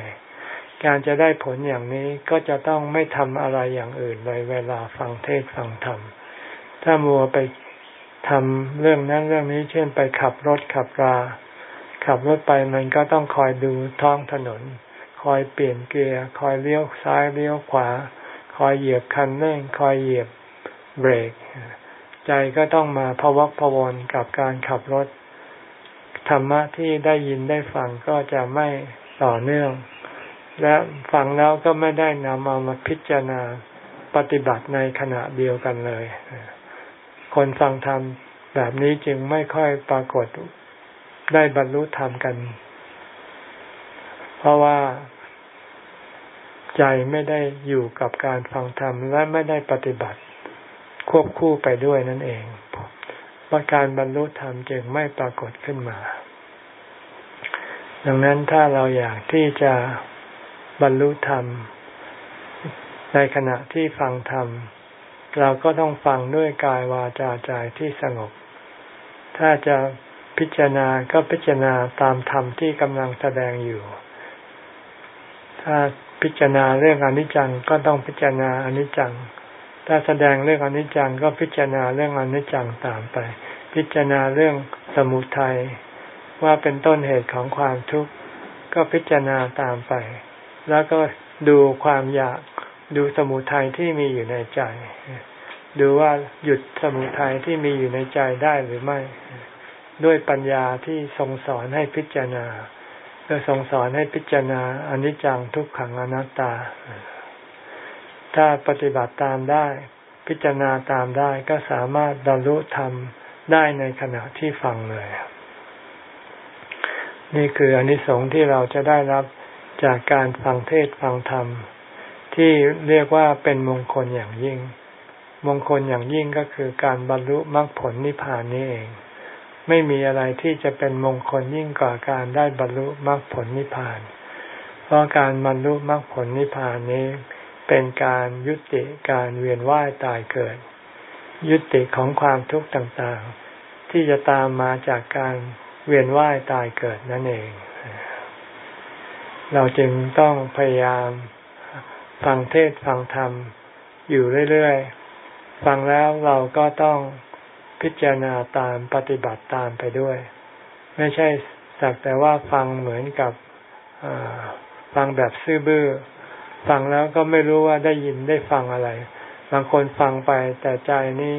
การจะได้ผลอย่างนี้ก็จะต้องไม่ทำอะไรอย่างอื่นเลยเวลาฟังเทศฟังธรรม ถ้ามัวไป ทำเรื่องนั้นเรื่องนี้เช่นไปขับรถขับรา ขับรถไปมันก็ต้องคอยดูท้องถนน คอยเปลี่ยนเกียร์ คอยเลี้ยวซ้ายเลี้ยวขวา คอยเหยียบคันเร่ง คอยเหยียบเบรก ใจก็ต้องมาพวักพวนกับการขับรถ ธรรมะที่ได้ยินได้ฟังก็จะไม่ต่อเนื่อง และฟังแล้วก็ไม่ได้นำเอามาพิจารณาปฏิบัติในขณะเดียวกันเลย คนฟังธรรมแบบนี้จึงไม่ค่อยปรากฏได้บรรลุธรรมกัน เพราะว่าใจไม่ได้อยู่กับการฟังธรรมและไม่ได้ปฏิบัติ ควบคู่ไปด้วยนั่นเองว่าการบรรลุธรรมจึงไม่ปรากฏขึ้นมา ดังนั้นถ้าเราอยากที่จะบรรลุธรรม ในขณะที่ฟังธรรม เราก็ต้องฟังด้วยกายวาจาใจที่สงบ ถ้าจะพิจารณาก็พิจารณาตามธรรมที่กำลังแสดงอยู่ ถ้าพิจารณาเรื่องอนิจจังก็ต้องพิจารณาอนิจจัง ถ้าแสดงเรื่องอนิจจังก็พิจารณาเรื่องอนิจจังตามไป พิจารณาเรื่องสมุทัยว่าเป็นต้นเหตุของความทุกข์ก็พิจารณาตามไป แล้วก็ดูความอยาก ดูสมุทัยที่มีอยู่ในใจ ดูว่าหยุดสมุทัยที่มีอยู่ในใจได้หรือไม่ ด้วยปัญญาที่ทรงสอนให้พิจารณาก็ทรงสอนให้พิจารณาอนิจจังทุกขังอนัตตา ถ้าปฏิบัติตามได้ พิจารณาตามได้ก็สามารถบรรลุธรรมได้ในขณะที่ฟังเลย นี่คืออนิสงส์ที่เราจะได้รับจากการฟังเทศฟังธรรม ที่เรียกว่าเป็นมงคลอย่างยิ่ง มงคลอย่างยิ่งก็คือการบรรลุมรรคผลนิพพานนี่เอง ไม่มีอะไรที่จะเป็นมงคลยิ่งกว่าการได้บรรลุมรรคผลนิพพาน เพราะการบรรลุมรรคผลนิพพานนี้ เป็นการยุติการเวียนว่ายตายเกิด ยุติของความทุกข์ต่างๆ ที่จะตามมาจากการเวียนว่ายตายเกิดนั่นเอง เราจึงต้องพยายาม ฟังเทศฟังธรรม อยู่เรื่อยๆ ฟังแล้วเราก็ต้องพิจารณาตามปฏิบัติตามไปด้วย ไม่ใช่สักแต่ว่าฟังเหมือนกับฟังแบบซื่อบื้อ ฟังแล้วก็ไม่รู้ว่าได้ยินได้ฟังอะไร บางคนฟังไปแต่ใจนี้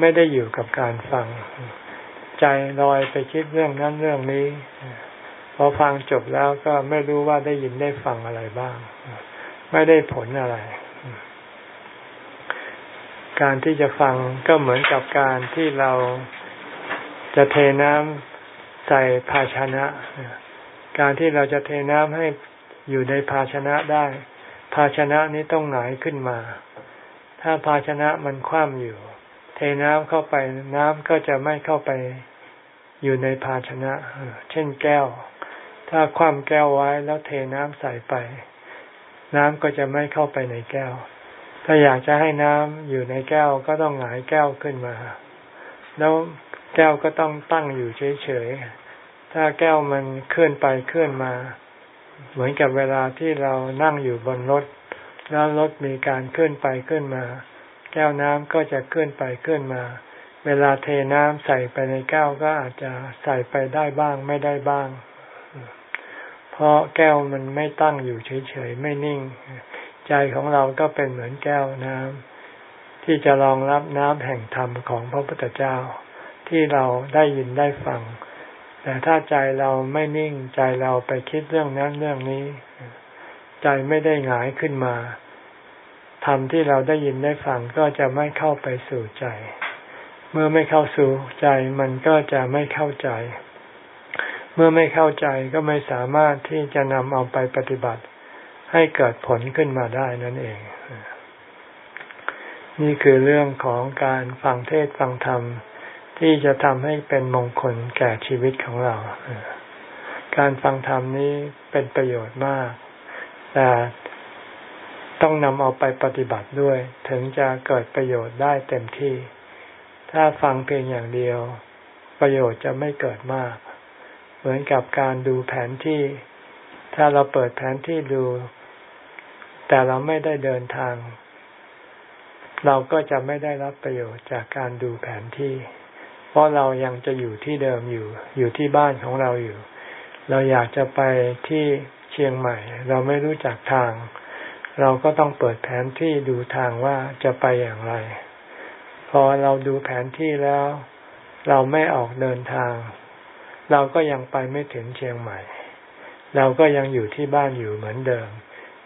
ไม่ได้อยู่กับการฟัง ใจลอยไปคิดเรื่องนั้นเรื่องนี้ พอฟังจบแล้วก็ไม่รู้ว่าได้ยินได้ฟังอะไรบ้าง ไม่ได้ผลอะไร การที่จะฟังก็เหมือนกับการที่เราจะเทน้ำใส่ภาชนะ การที่เราจะเทน้ำให้อยู่ในภาชนะได้ ภาชนะนี้ต้องหงายขึ้นมา ถ้าภาชนะมันคว่ำอยู่ เทน้ำเข้าไปน้ำก็จะไม่เข้าไปอยู่ในภาชนะ เช่นแก้ว ถ้าคว่ำแก้วไว้แล้วเทน้ำใส่ไป น้ำก็จะไม่เข้าไปในแก้ว ถ้าอยากจะให้น้ำอยู่ในแก้วก็ต้องหงายแก้วขึ้นมา แล้วแก้วก็ต้องตั้งอยู่เฉยๆ ถ้าแก้วมันเคลื่อนไปเคลื่อนมา เหมือนกับเวลาที่เรานั่งอยู่บนรถ แล้วรถมีการเคลื่อนไปเคลื่อนมา แก้วน้ำก็จะเคลื่อนไปเคลื่อนมา เวลาเทน้ำใส่ไปในแก้วก็อาจจะใส่ไปได้บ้างไม่ได้บ้าง เพราะแก้วมันไม่ตั้งอยู่เฉยๆไม่นิ่ง ใจของเราก็เป็นเหมือนแก้วน้ำที่จะรองรับน้ำแห่งธรรมของพระพุทธเจ้า ที่เราได้ยินได้ฟัง แต่ถ้าใจเราไม่นิ่งใจเราไปคิดเรื่องนั้นเรื่องนี้ ใจไม่ได้หงายขึ้นมาธรรมที่เราได้ยินได้ฟังก็จะไม่เข้าไปสู่ใจ เมื่อไม่เข้าสู่ใจมันก็จะไม่เข้าใจ เมื่อไม่เข้าใจก็ไม่สามารถที่จะนำเอาไปปฏิบัติ ให้เกิดผลขึ้นมาได้นั่นเอง นี่คือเรื่องของการฟังเทศฟังธรรม ที่จะทำให้เป็นมงคลแก่ชีวิตของเรา การฟังธรรมนี้เป็นประโยชน์มาก แต่ต้องนำเอาไปปฏิบัติด้วย ถึงจะเกิดประโยชน์ได้เต็มที่ ถ้าฟังเพียงอย่างเดียว ประโยชน์จะไม่เกิดมาก เหมือนกับการดูแผนที่ ถ้าเราเปิดแผนที่ดู แต่เราไม่ได้เดินทาง เราก็จะไม่ได้รับประโยชน์จากการดูแผนที่ เพราะเรายังจะอยู่ที่เดิมอยู่ อยู่ที่บ้านของเราอยู่ เราอยากจะไปที่เชียงใหม่ เราไม่รู้จักทาง เราก็ต้องเปิดแผนที่ดูทางว่าจะไปอย่างไร พอเราดูแผนที่แล้ว เราไม่ออกเดินทาง เราก็ยังไปไม่ถึงเชียงใหม่ เราก็ยังอยู่ที่บ้านอยู่เหมือนเดิม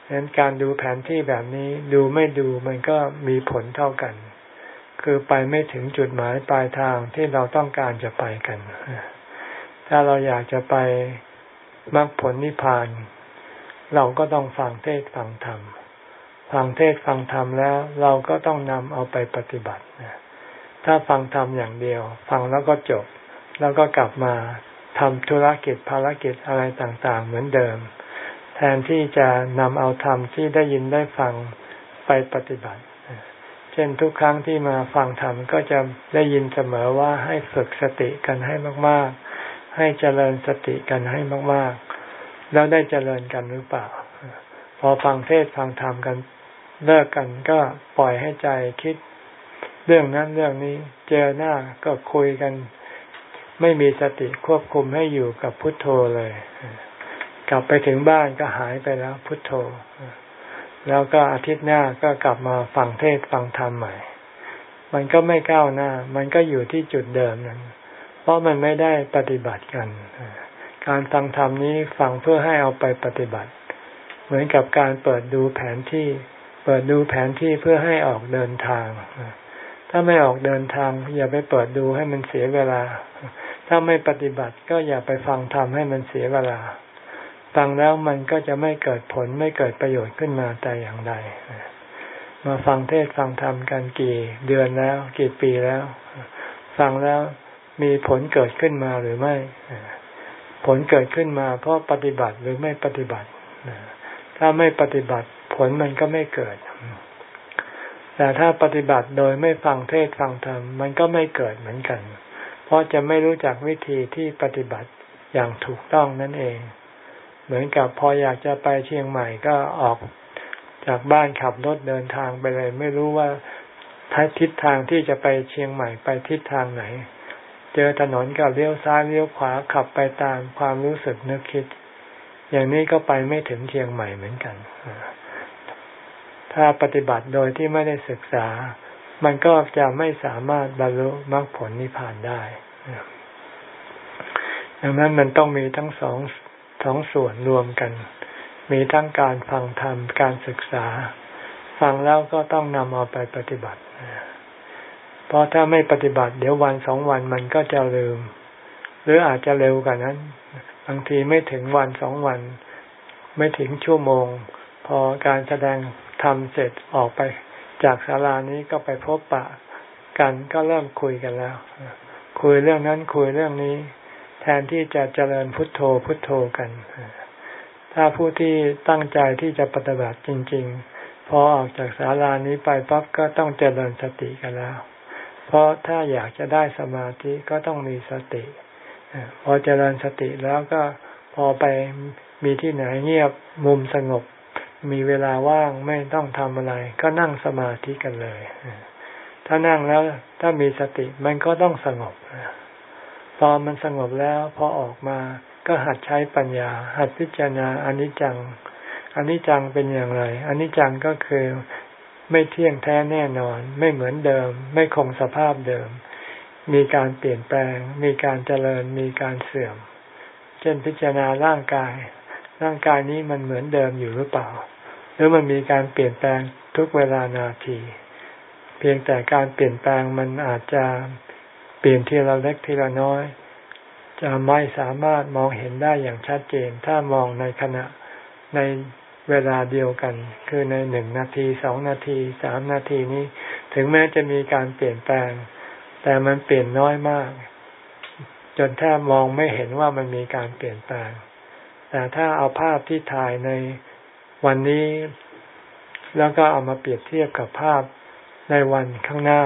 ดังนั้นการดูแผนที่แบบนี้ดูไม่ดูมันก็มีผลเท่ากัน คือไปไม่ถึงจุดหมายปลายทางที่เราต้องการจะไปกัน ถ้าเราอยากจะไปมรรคผลนิพพาน เราก็ต้องฟังเทศฟังธรรม ฟังเทศฟังธรรมแล้ว เราก็ต้องนำเอาไปปฏิบัติถ้าฟังธรรมอย่างเดียว ฟังแล้วก็จบ แล้วก็กลับมา ทำธุรกิจภารกิจอะไรต่างๆ เหมือนเดิม แทนที่จะนำเอาธรรมที่ได้ยินได้ฟังไปปฏิบัติ เช่นทุกครั้งที่มาฟังธรรมก็จะได้ยินเสมอว่าให้ฝึกสติกันให้มากๆ ให้เจริญสติกันให้มากๆ แล้วได้เจริญกันหรือเปล่า พอฟังเทศฟังธรรมกันเลิกกันก็ปล่อยให้ใจคิด เรื่องนั้นเรื่องนี้ เจอหน้าก็คุยกัน ไม่มีสติควบคุมให้อยู่กับพุทโธเลย กลับไปถึงบ้านก็หายไปแล้วพุทโธ แล้วก็อาทิตย์หน้าก็กลับมาฟังเทศฟังธรรมใหม่ มันก็ไม่ก้าวหน้า มันก็อยู่ที่จุดเดิมนั้น เพราะมันไม่ได้ปฏิบัติกัน การฟังธรรมนี้ฟังเพื่อให้เอาไปปฏิบัติ เหมือนกับการเปิดดูแผนที่ เปิดดูแผนที่เพื่อให้ออกเดินทาง ถ้าไม่ออกเดินทางอย่าไปเปิดดูให้มันเสียเวลา ถ้าไม่ปฏิบัติก็อย่าไปฟังธรรมให้มันเสียเวลา ฟังแล้วมันก็จะไม่เกิดผลไม่เกิดประโยชน์ขึ้นมาแต่อย่างใด มาฟังเทศฟังธรรมกันกี่เดือนแล้ว กี่ปีแล้ว ฟังแล้วมีผลเกิดขึ้นมาหรือไม่ ผลเกิดขึ้นมา เพราะปฏิบัติหรือไม่ปฏิบัติ ถ้าไม่ปฏิบัติผลมันก็ไม่เกิด แต่ถ้าปฏิบัติโดยไม่ฟังเทศฟังธรรมมันก็ไม่เกิดเหมือนกันเพราะจะไม่รู้จักวิธีที่ปฏิบัติอย่างถูกต้องนั่นเอง เหมือนกับพออยากจะไปเชียงใหม่ก็ออกจากบ้านขับรถเดินทางไปเลย ไม่รู้ว่าทิศทางที่จะไปเชียงใหม่ไปทิศทางไหน เจอถนนก็เลี้ยวซ้ายเลี้ยวขวาขับไปตามความรู้สึกนึกคิด อย่างนี้ก็ไปไม่ถึงเชียงใหม่เหมือนกัน ถ้าปฏิบัติโดยที่ไม่ได้ศึกษา มันก็จะไม่สามารถบรรลุมรรคผลนิพพานได้ดังนั้นมันต้องมีทั้งสองสองส่วนรวมกัน มีทั้งการฟังธรรมการศึกษา ฟังแล้วก็ต้องนำเอาไปปฏิบัติ เพราะถ้าไม่ปฏิบัติ เดี๋ยววันสองวันมันก็จะลืม หรืออาจจะเร็วกว่านั้น บางทีไม่ถึงวันสองวัน ไม่ถึงชั่วโมง พอการแสดงทำเสร็จออกไป จากศาลานี้ก็ไปพบปะกันก็เริ่มคุยกันแล้ว คุยเรื่องนั้นคุยเรื่องนี้ แทนที่จะเจริญพุทโธพุทโธกัน ถ้าผู้ที่ตั้งใจที่จะปฏิบัติจริง ๆ พอออกจากศาลานี้ไปปั๊บก็ต้องเจริญสติกันแล้ว เพราะถ้าอยากจะได้สมาธิก็ต้องมีสติ พอเจริญสติแล้วก็พอไปมีที่ไหนเงียบมุมสงบ มีเวลาว่างไม่ต้องทำอะไร ก็นั่งสมาธิกันเลย ถ้านั่งแล้วถ้ามีสติมันก็ต้องสงบ พอมันสงบแล้วพอออกมาก็หัดใช้ปัญญา หัดพิจารณาอนิจจังอนิจจังเป็นอย่างไรอนิจจังก็คือไม่เที่ยงแท้แน่นอน ไม่เหมือนเดิม ไม่คงสภาพเดิม มีการเปลี่ยนแปลง มีการเจริญ มีการเสื่อม เช่นพิจารณาร่างกาย ร่างกายนี้มันเหมือนเดิมอยู่หรือเปล่า หรือมันมีการเปลี่ยนแปลงทุกเวลานาที เพียงแต่การเปลี่ยนแปลงมันอาจจะเปลี่ยนทีละเล็กทีละน้อย จะไม่สามารถมองเห็นได้อย่างชัดเจน ถ้ามองในขณะในเวลาเดียวกัน คือในหนึ่งนาทีสองนาทีสามนาทีนี้ ถึงแม้จะมีการเปลี่ยนแปลง แต่มันเปลี่ยนน้อยมาก จนแทบมองไม่เห็นว่ามันมีการเปลี่ยนแปลง แต่ถ้าเอาภาพที่ถ่ายในวันนี้ แล้วก็เอามาเปรียบเทียบกับภาพในวันข้างหน้า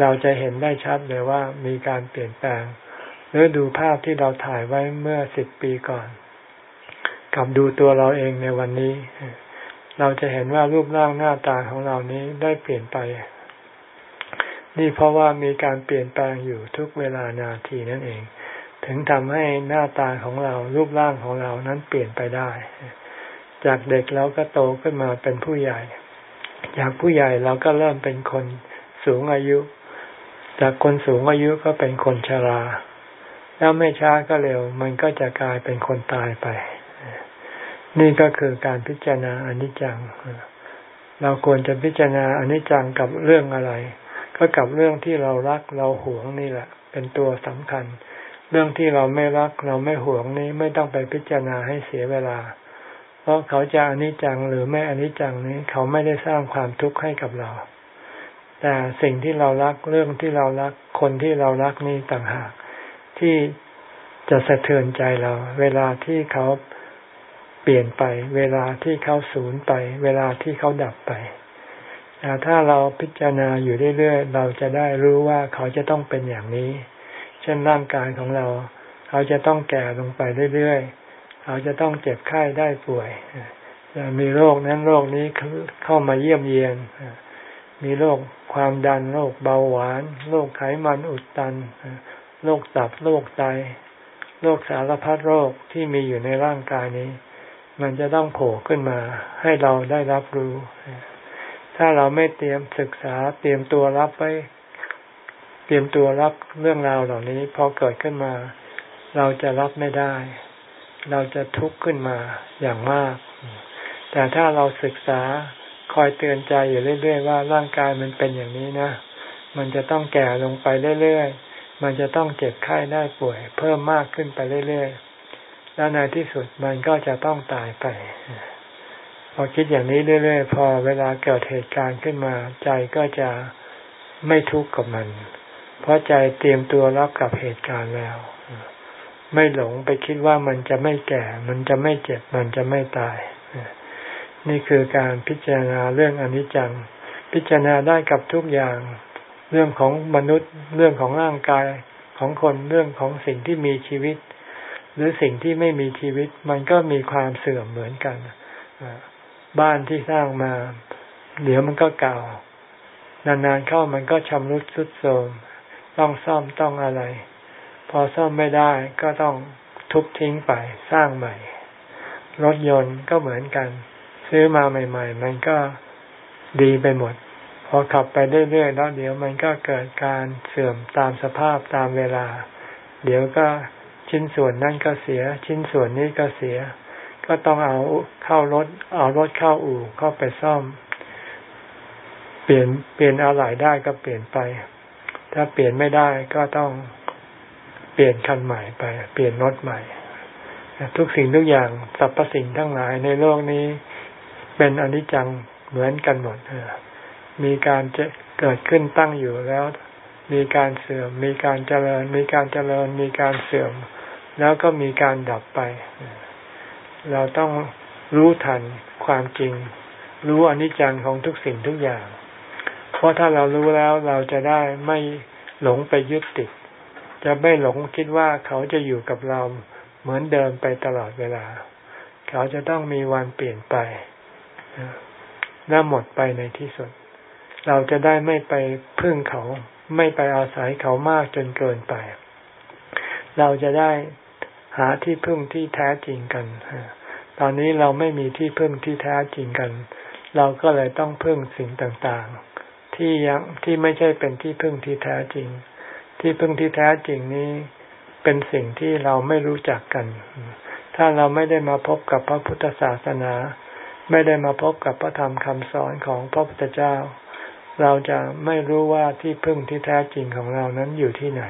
เราจะเห็นได้ชัดเลยว่ามีการเปลี่ยนแปลง หรือดูภาพที่เราถ่ายไว้เมื่อสิบปีก่อน กับดูตัวเราเองในวันนี้ เราจะเห็นว่ารูปร่างหน้าตาของเรานี้ได้เปลี่ยนไป นี่เพราะว่ามีการเปลี่ยนแปลงอยู่ทุกเวลานาทีนั่นเอง ถึงทำให้หน้าตาของเรารูปร่างของเรานั้นเปลี่ยนไปได้ จากเด็กเราก็โตขึ้นมาเป็นผู้ใหญ่ จากผู้ใหญ่เราก็เริ่มเป็นคนสูงอายุ จากคนสูงอายุก็เป็นคนชรา แล้วไม่ช้าก็เร็ว มันก็จะกลายเป็นคนตายไป นี่ก็คือการพิจารณาอนิจจัง เราควรจะพิจารณาอนิจจังกับเรื่องอะไร ก็กับเรื่องที่เรารักเราหวงนี่แหละ เป็นตัวสำคัญ เรื่องที่เราไม่รักเราไม่หวงนี้ไม่ต้องไปพิจารณาให้เสียเวลา เพราะเขาจะอนิจจังหรือไม่อนิจจังนี้เขาไม่ได้สร้างความทุกข์ให้กับเรา แต่สิ่งที่เรารักเรื่องที่เรารักคนที่เรารักนี่ต่างหาก ที่จะสะเทือนใจเรา เวลาที่เขาเปลี่ยนไป เวลาที่เขาสูญไป เวลาที่เขาดับไปแต่ถ้าเราพิจารณาอยู่เรื่อยๆ เราจะได้รู้ว่าเขาจะต้องเป็นอย่างนี้ เช่นร่างกายของเรา เขาจะต้องแก่ลงไปเรื่อยๆ เขาจะต้องเจ็บไข้ได้ป่วยจะมีโรคนั้นโรคนี้เข้ามาเยี่ยมเยียน มีโรคความดันโรคเบาหวาน โรคไขมันอุดตัน โรคตับโรคไต โรคสารพัดโรคที่มีอยู่ในร่างกายนี้ มันจะต้องโผล่ขึ้นมาให้เราได้รับรู้ ถ้าเราไม่เตรียมศึกษาเตรียมตัวรับไว้ เตรียมตัวรับเรื่องราวเหล่านี้พอเกิดขึ้นมา เราจะรับไม่ได้ เราจะทุกข์ขึ้นมาอย่างมาก แต่ถ้าเราศึกษาคอยเตือนใจอยู่เรื่อย ๆ ว่าร่างกายมันเป็นอย่างนี้นะ มันจะต้องแก่ลงไปเรื่อยๆ มันจะต้องเจ็บไข้ได้ป่วย เพิ่มมากขึ้นไปเรื่อยๆ แล้วในที่สุดมันก็จะต้องตายไป พอคิดอย่างนี้เรื่อย ๆ พอเวลาเกิดเหตุการณ์ขึ้นมา ใจก็จะไม่ทุกข์กับมัน เพราะใจเตรียมตัวรับกับเหตุการณ์แล้ว ไม่หลงไปคิดว่ามันจะไม่แก่ มันจะไม่เจ็บ มันจะไม่ตาย นี่คือการพิจารณาเรื่องอนิจจัง พิจารณาได้กับทุกอย่าง เรื่องของมนุษย์ เรื่องของร่างกายของคนเรื่องของสิ่งที่มีชีวิต หรือสิ่งที่ไม่มีชีวิต มันก็มีความเสื่อมเหมือนกันบ้านที่สร้างมา เดี๋ยวมันก็เก่านานๆเข้ามันก็ชำรุดทรุดโทรม ต้องซ่อมต้องอะไร พอซ่อมไม่ได้ก็ต้องทุบทิ้งไปสร้างใหม่ รถยนต์ก็เหมือนกัน ซื้อมาใหม่ ๆ มันก็ดีไปหมด พอขับไปเรื่อยๆแล้วเดี๋ยวมันก็เกิดการเสื่อมตามสภาพตามเวลา เดี๋ยวก็ชิ้นส่วนนั่นก็เสีย ชิ้นส่วนนี้ก็เสีย ก็ต้องเอาเข้ารถ เอารถเข้าอู่เข้าไปซ่อม เปลี่ยนเปลี่ยนอะไรได้ก็เปลี่ยนไป ถ้าเปลี่ยนไม่ได้ก็ต้องเปลี่ยนคันใหม่ไป เปลี่ยนรถใหม่ ทุกสิ่งทุกอย่างสรรพสิ่งทั้งหลายในโลกนี้ เป็นอนิจจังเหมือนกันหมดมีการจะเกิดขึ้นตั้งอยู่แล้ว มีการเสื่อม มีการเจริญ มีการเจริญ มีการเสื่อม แล้วก็มีการดับไป เราต้องรู้ทันความจริง รู้อนิจจังของทุกสิ่งทุกอย่าง ราะถ้าเรารู้แล้วเราจะได้ไม่หลงไปยึดติด จะไม่หลงคิดว่าเขาจะอยู่กับเราเหมือนเดิมไปตลอดเวลา เขาจะต้องมีวันเปลี่ยนไปและหมดไปในที่สุด เราจะได้ไม่ไปพึ่งเขา ไม่ไปอาศัยเขามากจนเกินไป เราจะได้หาที่พึ่งที่แท้จริงกัน ตอนนี้เราไม่มีที่พึ่งที่แท้จริงกัน เราก็เลยต้องพึ่งสิ่งต่างๆ ที่ยังที่ไม่ใช่เป็นที่พึ่งที่แท้จริง ที่พึ่งที่แท้จริงนี้เป็นสิ่งที่เราไม่รู้จักกัน ถ้าเราไม่ได้มาพบกับพระพุทธศาสนา ไม่ได้มาพบกับพระธรรมคำสอนของพระพุทธเจ้า เราจะไม่รู้ว่าที่พึ่งที่แท้จริงของเรานั้นอยู่ที่ไหน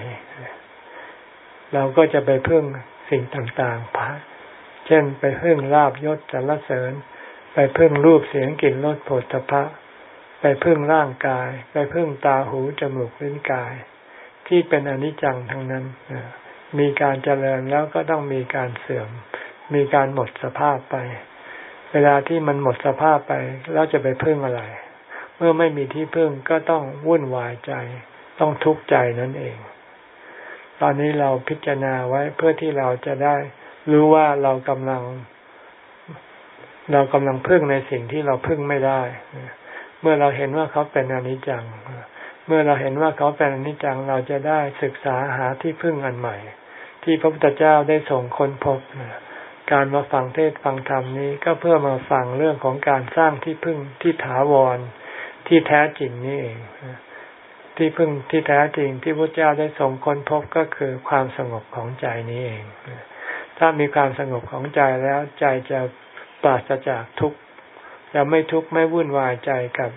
เราก็จะไปพึ่งสิ่งต่างๆพระเช่นไปพึ่งลาบยศสรรเสริญ ไปพึ่งรูปเสียงกลิ่นรสโผฏฐะ ไปพึ่งร่างกาย ไปพึ่งตาหูจมูกลิ้นกาย ที่เป็นอนิจจังทั้งนั้นมีการเจริญแล้วก็ต้องมีการเสื่อม มีการหมดสภาพไป เวลาที่มันหมดสภาพไปแล้วจะไปพึ่งอะไร เมื่อไม่มีที่พึ่งก็ต้องวุ่นวายใจ ต้องทุกข์ใจนั่นเอง ตอนนี้เราพิจารณาไว้เพื่อที่เราจะได้รู้ว่าเรากำลัง เรากำลังพึ่งในสิ่งที่เราพึ่งไม่ได้ เมื่อเราเห็นว่าเขาเป็นอนิจจัง เมื่อเราเห็นว่าเขาเป็นอนิจจังเราจะได้ศึกษาหาที่พึ่งอันใหม่ ที่พระพุทธเจ้าได้ส่งคนพบการมาฟังเทศฟังธรรมนี้ก็เพื่อมาฟังเรื่องของการสร้างที่พึ่งที่ถาวรที่แท้จริงนี่เองที่พึ่งที่แท้จริงที่พระเจ้าได้ทรงคนพบก็คือความสงบของใจนี้เอง ถ้ามีความสงบของใจแล้วใจจะปราศจากทุกข์ จะไม่ทุกข์ไม่วุ่นวายใจกับ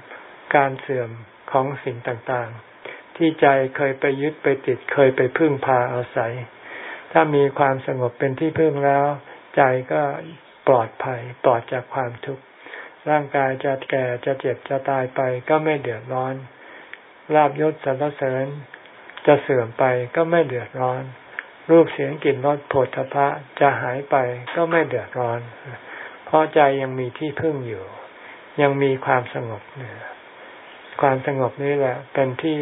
การเสื่อมของสิ่งต่างๆ ที่ใจเคยไปยึดไปติดเคยไปพึ่งพาอาศัย ถ้ามีความสงบเป็นที่พึ่งแล้ว ใจก็ปลอดภัยปลอดจากความทุกข์ร่างกายจะแก่จะเจ็บจะตายไปก็ไม่เดือดร้อนลาบยศสรรเสริญ จะเสื่อมไปก็ไม่เดือดร้อน รูปเสียงกลิ่นรสโผฏฐพะจะหายไปก็ไม่เดือดร้อน เพราะใจยังมีที่พึ่งอยู่ ยังมีความสงบเนี่ยความสงบนี้แหละ เป็นที่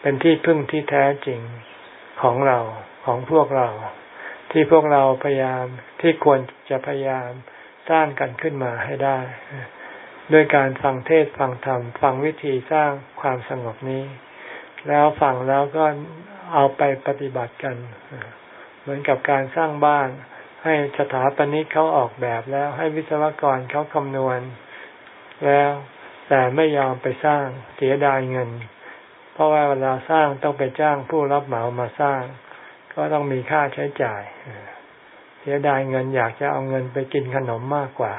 เป็นที่พึ่งที่แท้จริงของเราของพวกเรา ที่พวกเราพยายามที่ควรจะพยายามสร้างกันขึ้นมาให้ได้ ด้วยการฟังเทศฟังธรรม ฟังวิธีสร้างความสงบนี้ แล้วฟังแล้วก็เอาไปปฏิบัติกัน เหมือนกับการสร้างบ้าน ให้สถาปนิกเขาออกแบบแล้วให้วิศวกรเขาคำนวณ แล้ว แต่ไม่ยอมไปสร้างเสียดายเงิน เพราะว่าเวลาสร้างต้องไปจ้างผู้รับเหมามาสร้าง ก็ต้องมีค่าใช้จ่ายเสียดายเงินอยากจะเอาเงินไปกินขนมมากกว่า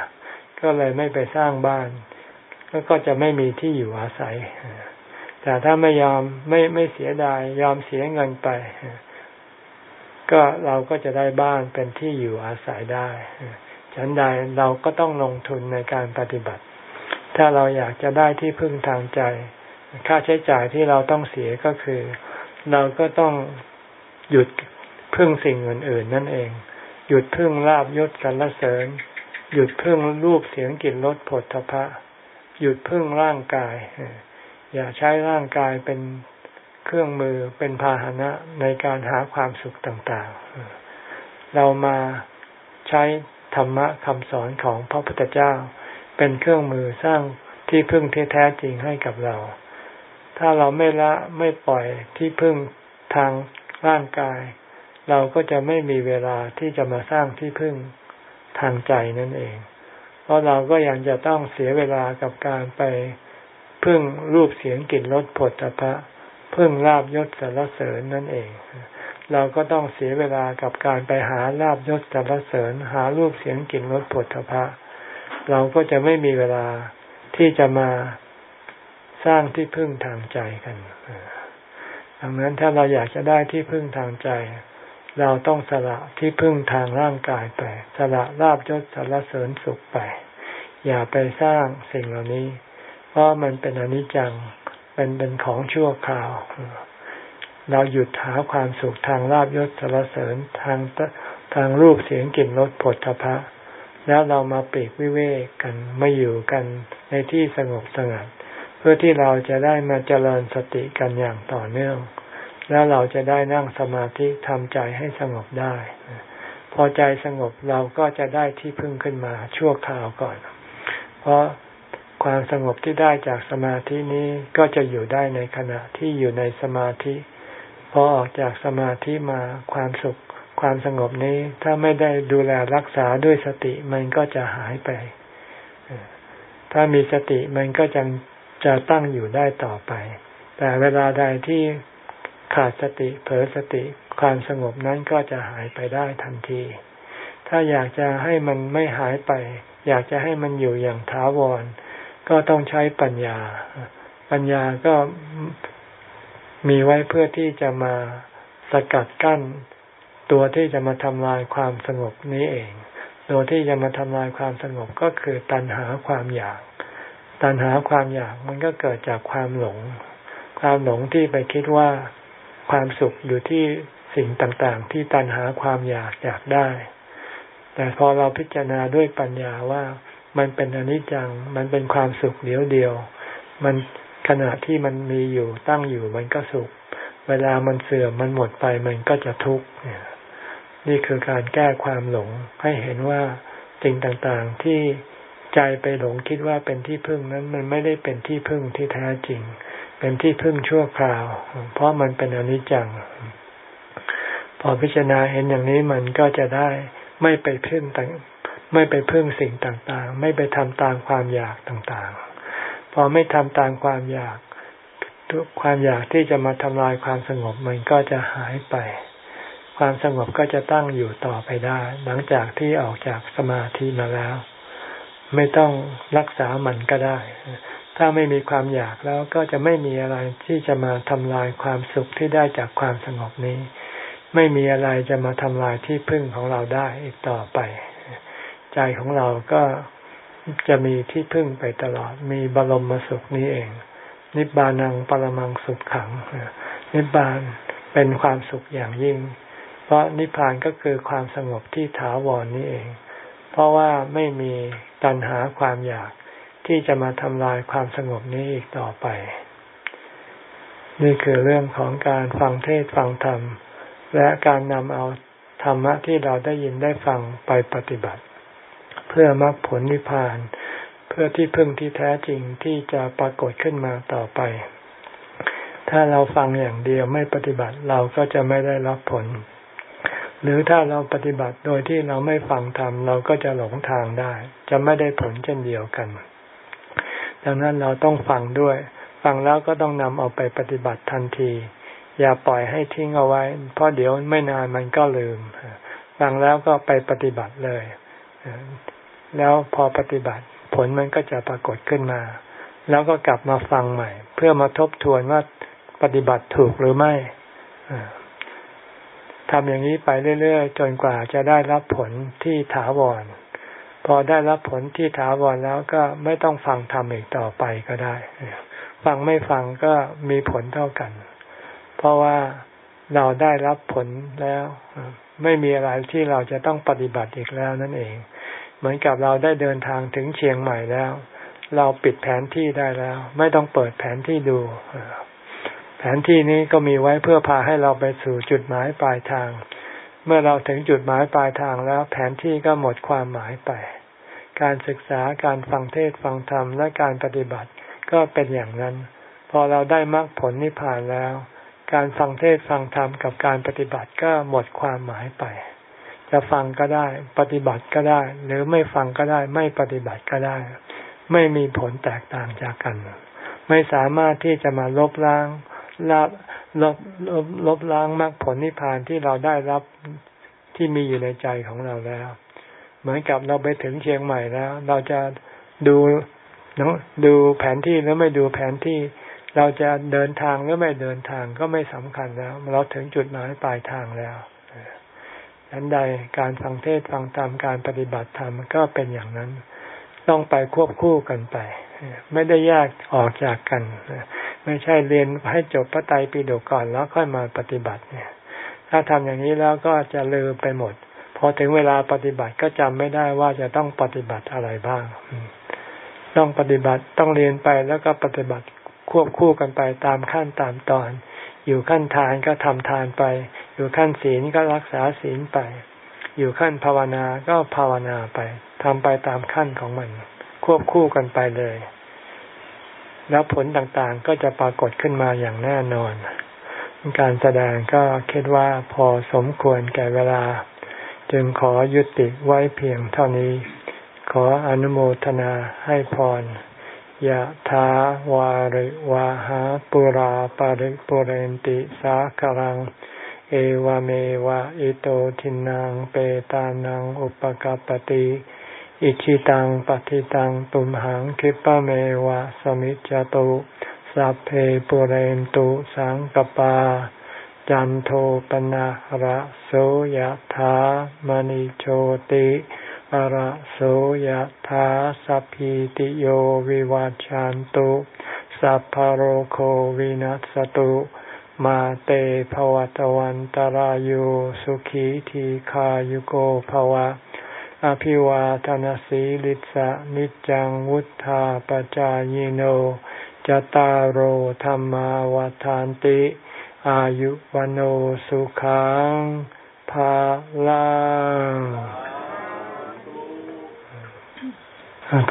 ก็เลยไม่ไปสร้างบ้าน ก็จะไม่มีที่อยู่อาศัย แต่ถ้าไม่ยอมไม่ไม่เสียดายยอมเสียเงินไป ก็เราก็จะได้บ้านเป็นที่อยู่อาศัยได้ ฉันใดเราก็ต้องลงทุนในการปฏิบัติ ถ้าเราอยากจะได้ที่พึ่งทางใจ ค่าใช้จ่ายที่เราต้องเสียก็คือ เราก็ต้องหยุดพึ่งสิ่งอื่นๆนั่นเอง หยุดพึ่งลาบยศสรรเสริญ หยุดพึ่งรูปเสียงกลิ่นรสผลทพะ หยุดพึ่งร่างกาย อย่าใช้ร่างกายเป็นเครื่องมือเป็นพาหนะในการหาความสุขต่างๆ เรามาใช้ธรรมะคำสอนของพระพุทธเจ้า เป็นเครื่องมือสร้างที่พึ่งที่แท้จริงให้กับเรา ถ้าเราไม่ละไม่ปล่อยที่พึ่งทางร่างกาย เราก็จะไม่มีเวลาที่จะมาสร้างที่พึ่งทางใจนั่นเอง เพราะเราก็ยังจะต้องเสียเวลากับการไปพึ่งรูปเสียงกลิ่นรสผลตภะพึ่งลาบยศสารเสริญนั่นเอง เราก็ต้องเสียเวลากับการไปหาลาบยศสารเสริญ หารูปเสียงกลิ่นรสผลตภะ เราก็จะไม่มีเวลาที่จะมาสร้างที่พึ่งทางใจกัน ดังนั้นถ้าเราอยากจะได้ที่พึ่งทางใจ เราต้องสละที่พึ่งทางร่างกายไป สละลาบยศสารเสริญสุขไป อย่าไปสร้างสิ่งเหล่านี้ เพราะมันเป็นอนิจจัง เป็นเป็นของชั่วคราว เราหยุดหาความสุขทางลาบยศสารเสริญทางทางรูปเสียงกลิ่นรสผลทพะ แล้วเรามาปีกวิเวกกันมาอยู่กันในที่สงบสงัด เพื่อที่เราจะได้มาเจริญสติกันอย่างต่อเนื่อง แล้วเราจะได้นั่งสมาธิทำใจให้สงบได้ พอใจสงบเราก็จะได้ที่พึ่งขึ้นมาชั่วคราวก่อน เพราะความสงบที่ได้จากสมาธินี้ก็จะอยู่ได้ในขณะที่อยู่ในสมาธิ พอออกจากสมาธิมาความสุข ความสงบนี้ ถ้าไม่ได้ดูแลรักษาด้วยสติมันก็จะหายไป ถ้ามีสติมันก็จะจะตั้งอยู่ได้ต่อไป แต่เวลาใดที่ขาดสติเผลอสติความสงบนั้นก็จะหายไปได้ทันที ถ้าอยากจะให้มันไม่หายไป อยากจะให้มันอยู่อย่างถาวร ก็ต้องใช้ปัญญา ปัญญาก็มีไว้เพื่อที่จะมาสกัดกั้น ตัวที่จะมาทำลายความสงบนี้เอง ตัวที่จะมาทำลายความสงบก็คือตัณหาความอยาก ตัณหาความอยากมันก็เกิดจากความหลง ความหลงที่ไปคิดว่าความสุขอยู่ที่สิ่งต่างๆ ที่ตันหาความอยากอยากได้ แต่พอเราพิจารณาด้วยปัญญาว่ามันเป็นอนิจจัง มันเป็นความสุขเดียวเดียว มันขณะที่มันมีอยู่ตั้งอยู่มันก็สุข เวลามันเสื่อมมันหมดไปมันก็จะทุกข์นี่ นี่คือการแก้ความหลงให้เห็นว่าสิ่งต่างๆ ที่ใจไปหลงคิดว่าเป็นที่พึ่งนั้น มันไม่ได้เป็นที่พึ่งที่แท้จริง เป็นที่พึ่งชั่วคราว เพราะมันเป็นอนิจจัง พอพิจารณาเห็นอย่างนี้มันก็จะได้ไม่ไปพึ่งต่างไม่ไปพึ่งสิ่งต่างๆ ไม่ไปทำตามความอยากต่างๆ พอไม่ทำตามความอยาก ทุกความอยากที่จะมาทำลายความสงบมันก็จะหายไป ความสงบก็จะตั้งอยู่ต่อไปได้ หลังจากที่ออกจากสมาธิมาแล้ว ไม่ต้องรักษามันก็ได้ ถ้าไม่มีความอยากแล้วก็จะไม่มีอะไรที่จะมาทำลายความสุขที่ได้จากความสงบนี้ ไม่มีอะไรจะมาทำลายที่พึ่งของเราได้อีกต่อไป ใจของเราก็จะมีที่พึ่งไปตลอด มีบรมสุขนี้เอง นิบานังปรมังสุขขัง นิบานเป็นความสุขอย่างยิ่ง ราะนิพพานก็คือความสงบที่ถาวรนนี้เอง เพราะว่าไม่มีตัณหาความอยากที่จะมาทำลายความสงบนี้อีกต่อไป นี่คือเรื่องของการฟังเทศฟังธรรม และการนำเอาธรรมะที่เราได้ยินได้ฟังไปปฏิบัติ เพื่อมรรคผลนิพพาน เพื่อที่พึ่งที่แท้จริงที่จะปรากฏขึ้นมาต่อไป ถ้าเราฟังอย่างเดียวไม่ปฏิบัติเราก็จะไม่ได้รับผล หรือถ้าเราปฏิบัติโดยที่เราไม่ฟังธรรมเราก็จะหลงทางได้ จะไม่ได้ผลเช่นเดียวกัน ดังนั้นเราต้องฟังด้วย ฟังแล้วก็ต้องนำเอาไปปฏิบัติทันที อย่าปล่อยให้ทิ้งเอาไว้ เพราะเดี๋ยวไม่นานมันก็ลืม ฟังแล้วก็ไปปฏิบัติเลย แล้วพอปฏิบัติผลมันก็จะปรากฏขึ้นมา แล้วก็กลับมาฟังใหม่ เพื่อมาทบทวนว่าปฏิบัติถูกหรือไม่ ทำอย่างนี้ไปเรื่อยๆ จนกว่าจะได้รับผลที่ถาวร พอได้รับผลที่ถาวรแล้วก็ไม่ต้องฟังทำอีกต่อไปก็ได้ ฟังไม่ฟังก็มีผลเท่ากัน เพราะว่าเราได้รับผลแล้ว ไม่มีอะไรที่เราจะต้องปฏิบัติอีกแล้วนั่นเอง เหมือนกับเราได้เดินทางถึงเชียงใหม่แล้ว เราปิดแผนที่ได้แล้ว ไม่ต้องเปิดแผนที่ดู แผนที่นี้ก็มีไว้เพื่อพาให้เราไปสู่จุดหมายปลายทาง เมื่อเราถึงจุดหมายปลายทางแล้วแผนที่ก็หมดความหมายไป การศึกษาการฟังเทศฟังธรรมและการปฏิบัติก็เป็นอย่างนั้น พอเราได้มรรคผลนิพพานแล้ว การฟังเทศฟังธรรมกับการปฏิบัติก็หมดความหมายไป จะฟังก็ได้ ปฏิบัติก็ได้ หรือไม่ฟังก็ได้ ไม่ปฏิบัติก็ได้ ไม่มีผลแตกต่างจากกัน ไม่สามารถที่จะมาลบล้าง ลบลบลบลบล้างมรรคผลนิพพานที่เราได้รับที่มีอยู่ในใจของเราแล้ว เหมือนกับเราไปถึงเชียงใหม่แล้ว เราจะดูดูแผนที่หรือไม่ดูแผนที่ เราจะเดินทางหรือไม่เดินทางก็ไม่สำคัญแล้ว เราถึงจุดหมายปลายทางแล้วฉันใดการฟังเทศฟังธรรมการปฏิบัติธรรมก็เป็นอย่างนั้น ต้องไปควบคู่กันไป ไม่ได้แยกออกจากกัน ไม่ใช่เรียนให้จบพระไตรปิฎกก่อนแล้วค่อยมาปฏิบัติเนี่ย ถ้าทำอย่างนี้แล้วก็จะลืมไปหมด พอถึงเวลาปฏิบัติก็จำไม่ได้ว่าจะต้องปฏิบัติอะไรบ้าง ต้องปฏิบัติต้องเรียนไปแล้วก็ปฏิบัติควบคู่กันไปตามขั้นตามตอน อยู่ขั้นทานก็ทำทานไป อยู่ขั้นศีลก็รักษาศีลไป อยู่ขั้นภาวนาก็ภาวนาไปทำไปตามขั้นของมัน ควบคู่กันไปเลย แล้วผลต่างๆก็จะปรากฏขึ้นมาอย่างแน่นอน การแสดงก็คิดว่าพอสมควรแก่เวลา จึงขอยุติไว้เพียงเท่านี้ ขออนุโมทนาให้พรยะถาวาริวาหาปุราปาริปุเรนติสาคลัง เอวเมวะอิโตทินังเปตานังอุปกปติ อิชิตังปฏิตังตุมหังคิปะเมวะสมิจจตุสัพเพปุเรนตุสังกปา จันโทปนะระโสยธามณิโชติระโสยธาสัพพิติโยวิวัจจันตุสัพพโรโควินัสตุมาเตภวตวันตรโยสุขีทีขายุโกภวะ อภิวาทนสีลิสะนิจังวุธาปจายโนจตารโหธรรมาวาทานติ อายุวันสุขังภาลัง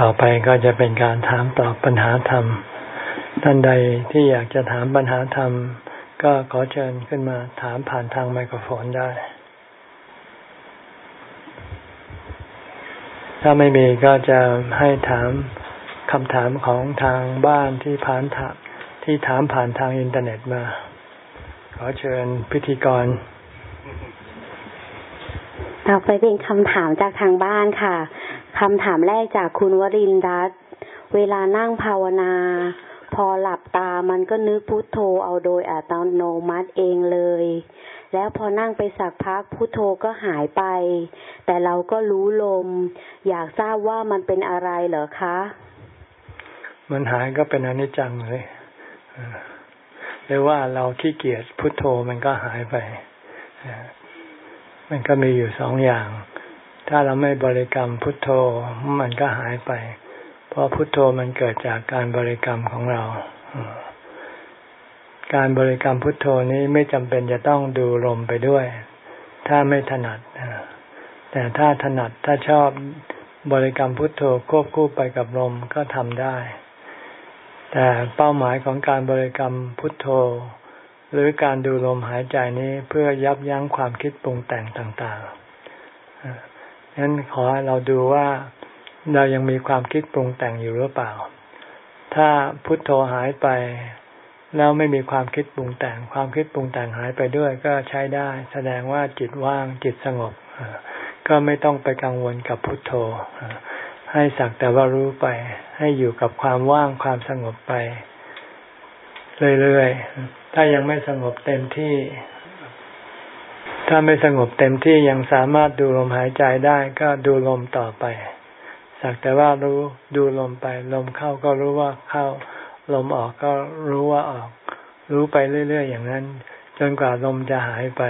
ต่อไปก็จะเป็นการถามตอบปัญหาธรรม ท่านใดที่อยากจะถามปัญหาธรรม ก็ขอเชิญขึ้นมาถามผ่านทางไมโครโฟนได้ ถ้าไม่มีก็จะให้ถามคำถามของทางบ้านที่ผ่านถามที่ถามผ่านทางอินเทอร์เน็ตมา ขอเชิญพิธีกรต่อไปเป็นคำถามจากทางบ้านค่ะคำถามแรกจากคุณวรินรัตเวลานั่งภาวนา พอหลับตามันก็นึกพุทโธเอาโดยอัตโนมัติเองเลย แล้วพอนั่งไปสักพักพุทโธก็หายไป แต่เราก็รู้ลม อยากทราบว่ามันเป็นอะไรเหรอคะ มันหายก็เป็นอนิจจังเลยหรือว่าเราขี้เกียจพุทโธมันก็หายไป มันก็มีอยู่สองอย่าง ถ้าเราไม่บริกรรมพุทโธมันก็หายไป เพราะพุทโธมันเกิดจากการบริกรรมของเรา การบริกรรมพุทโธนี้ไม่จำเป็นจะต้องดูลมไปด้วย ถ้าไม่ถนัด แต่ถ้าถนัดถ้าชอบบริกรรมพุทโธควบคู่ไปกับลมก็ทำได้ แต่เป้าหมายของการบริกรรมพุทโธ หรือการดูลมหายใจนี้เพื่อยับยั้งความคิดปรุงแต่งต่างๆนั้นขอเราดูว่าเรายังมีความคิดปรุงแต่งอยู่หรือเปล่า ถ้าพุทโธหายไป แล้วไม่มีความคิดปรุงแต่ง ความคิดปรุงแต่งหายไปด้วยก็ใช้ได้ แสดงว่าจิตว่างจิตสงบ ก็ไม่ต้องไปกังวลกับพุทโธ ให้สักแต่ว่ารู้ไป ให้อยู่กับความว่างความสงบไป เรื่อยๆ ถ้ายังไม่สงบเต็มที่ ถ้าไม่สงบเต็มที่ยังสามารถดูลมหายใจได้ก็ดูลมต่อไป สักแต่ว่ารู้ดูลมไป ลมเข้าก็รู้ว่าเข้า ลมออกก็รู้ว่าออก รู้ไปเรื่อยๆอย่างนั้น จนกว่าลมจะหายไป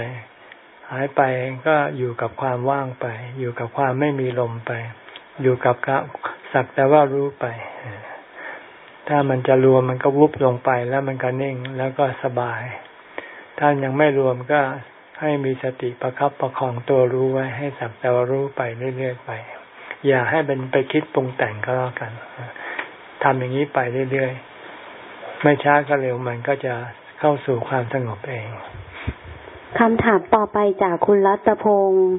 หายไปก็อยู่กับความว่างไป อยู่กับความไม่มีลมไป อยู่กับสักแต่ว่ารู้ไป ถ้ามันจะรวมมันก็วุบลงไปแล้วมันก็นิ่งแล้วก็สบาย ถ้ายังไม่รวมก็ให้มีสติประครับประคองตัวรู้ไว้ให้สักแต่ว่ารู้ไปเรื่อยๆไป อย่าให้เป็นไปคิดปรุงแต่งก็แล้วกันทำอย่างนี้ไปเรื่อยๆ ไม่ช้าก็เร็วมันก็จะเข้าสู่ความสงบเองคำถามต่อไปจากคุณรัตพงศ์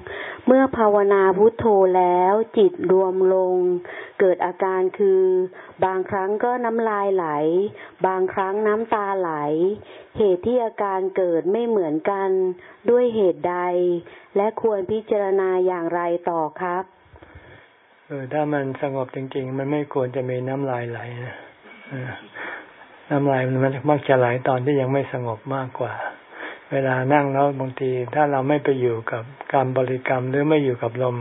เมื่อภาวนาพุทโธแล้วจิตรวมลง เกิดอาการคือ บางครั้งก็น้ำลายไหล บางครั้งน้ำตาไหล เหตุที่อาการเกิดไม่เหมือนกันด้วยเหตุใด และควรพิจารณาอย่างไรต่อครับเออถ้ามันสงบจริง ๆ มันไม่ควรจะมีน้ำลายไหลนะ น้ำลายมันมักจะไหลตอนที่ยังไม่สงบมากกว่า เวลานั่งแล้วบางทีถ้าเราไม่ไปอยู่กับการบริกรรมหรือไม่อยู่กับลม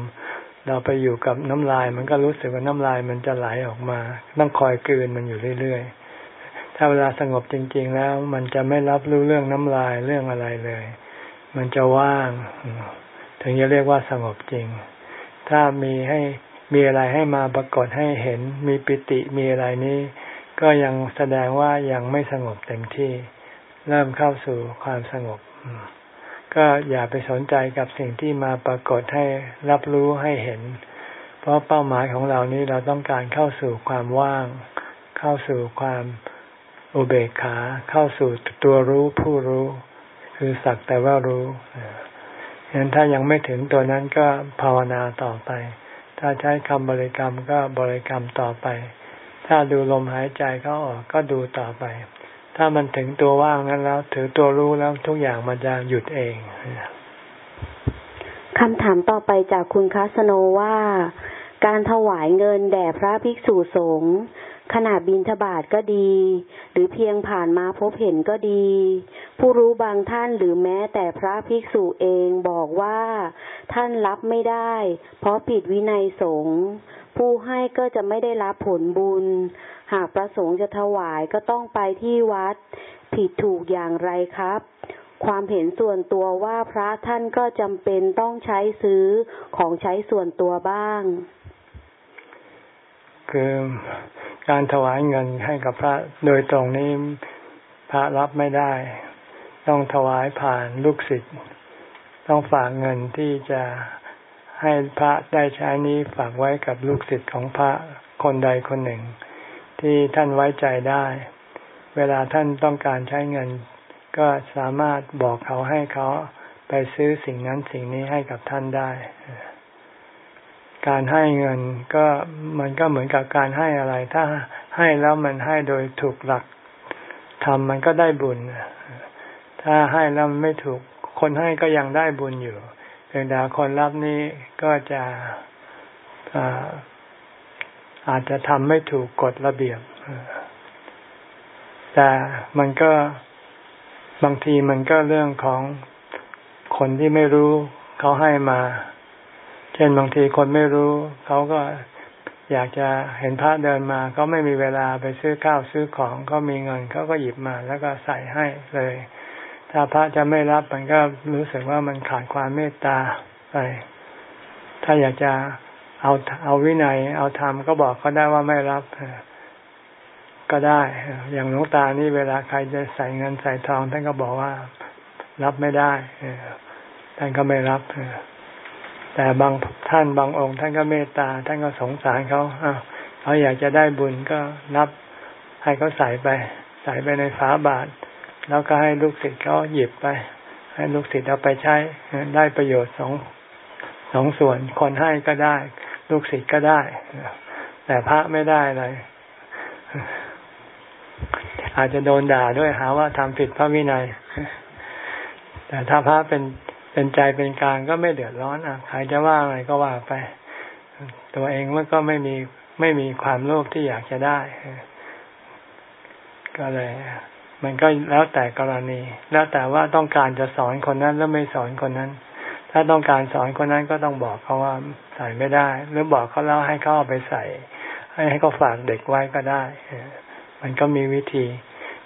เราไปอยู่กับน้ำลาย มันก็รู้สึกว่าน้ำลายมันจะไหลออกมา ต้องคอยกืนมันอยู่เรื่อยๆ ถ้าเวลาสงบจริง ๆ แล้ว มันจะไม่รับรู้เรื่องน้ำลายเรื่องอะไรเลย มันจะว่าง ถึงจะเรียกว่าสงบจริง ถ้ามีให้มีอะไรให้มาปรากฏให้เห็น มีปิติมีอะไรนี้ ก็ยังแสดงว่ายังไม่สงบเต็มที่ เริ่มเข้าสู่ความสงบ ก็อย่าไปสนใจกับสิ่งที่มาปรากฏให้รับรู้ให้เห็น เพราะเป้าหมายของเรานี้เราต้องการเข้าสู่ความว่าง เข้าสู่ความอุเบกขา เข้าสู่ตัวรู้ผู้รู้ คือสักแต่ว่ารู้ฉะนั้นถ้ายังไม่ถึงตัวนั้นก็ภาวนาต่อไป ถ้าใช้คำบริกรรมก็บริกรรมต่อไป ถ้าดูลมหายใจเข้าออกก็ดูต่อไป ถ้ามันถึงตัวว่างนั้นแล้ว ถือตัวรู้แล้วทุกอย่างมันจะหยุดเองคำถามต่อไปจากคุณคาสโนว่า การถวายเงินแด่พระภิกษุสงฆ์ขณะบินทบาทก็ดี หรือเพียงผ่านมาพบเห็นก็ดี ผู้รู้บางท่านหรือแม้แต่พระภิกษุเองบอกว่า ท่านรับไม่ได้ เพราะผิดวินัยสงฆ์ผู้ให้ก็จะไม่ได้รับผลบุญ หากประสงค์จะถวายก็ต้องไปที่วัด ผิดถูกอย่างไรครับ ความเห็นส่วนตัวว่าพระท่านก็จำเป็นต้องใช้ซื้อของใช้ส่วนตัวบ้าง คือการถวายเงินให้กับพระโดยตรงนี้พระรับไม่ได้ ต้องถวายผ่านลูกศิษย์ต้องฝากเงินที่จะให้พระได้ใช้นี้ฝากไว้กับลูกศิษย์ของพระคนใดคนหนึ่ง ที่ท่านไว้ใจได้ เวลาท่านต้องการใช้เงิน ก็สามารถบอกเขาให้เขาไปซื้อสิ่งนั้นสิ่งนี้ให้กับท่านได้ การให้เงินก็มันก็เหมือนกับการให้อะไร ถ้าให้แล้วมันให้โดยถูกหลักทำมันก็ได้บุญ ถ้าให้แล้วไม่ถูก คนให้ก็ยังได้บุญอยู่เพียงแต่คนรับนี้ก็จะอาจจะทำไม่ถูกกฎระเบียบแต่มันก็บางทีมันก็เรื่องของคนที่ไม่รู้เขาให้มา เช่นบางทีคนไม่รู้ เขาก็อยากจะเห็นพระเดินมาเขาไม่มีเวลาไปซื้อข้าวซื้อของเขามีเงินเขาก็หยิบมา แล้วก็ใส่ให้เลย ถ้าพระจะไม่รับมันก็รู้สึกว่ามันขาดความเมตตาไป ถ้าอยากจะเอาเอาวินัย เอาธรรมก็บอกเขาได้ว่าไม่รับก็ได้ อย่างหลวงตานี่เวลาใครจะใส่เงินใส่ทองท่านก็บอกว่ารับไม่ได้ท่านก็ไม่รับแต่บางท่านบางองค์ ท่านก็เมตตา ท่านก็สงสารเขาเขาอยากจะได้บุญก็นับให้เขาใส่ไป ใส่ไปในฝาบาท แล้วก็ให้ลูกศิษย์เขาหยิบไป ให้ลูกศิษย์เอาไปใช้ได้ประโยชน์สองสองส่วนคนให้ก็ได้ ลูกศิษย์ก็ได้ แต่พระไม่ได้เลยอาจจะโดนด่าด้วยหาว่าทำผิดพระวินัย แต่ถ้าพระเป็นเป็นใจเป็นกลางก็ไม่เดือดร้อนอะใครจะว่าอะไรก็ว่าไป ตัวเองมันก็ไม่มีไม่มีความโลภที่อยากจะได้ ก็เลย มันก็แล้วแต่กรณี แล้วแต่ว่าต้องการจะสอนคนนั้นแล้วไม่สอนคนนั้น ถ้าต้องการสอนคนนั้นก็ต้องบอกเขาว่าใส่ไม่ได้ หรือบอกเขาแล้วให้เขาเอาไปใส่ ให้ให้เขาฝากเด็กไว้ก็ได้ มันก็มีวิธี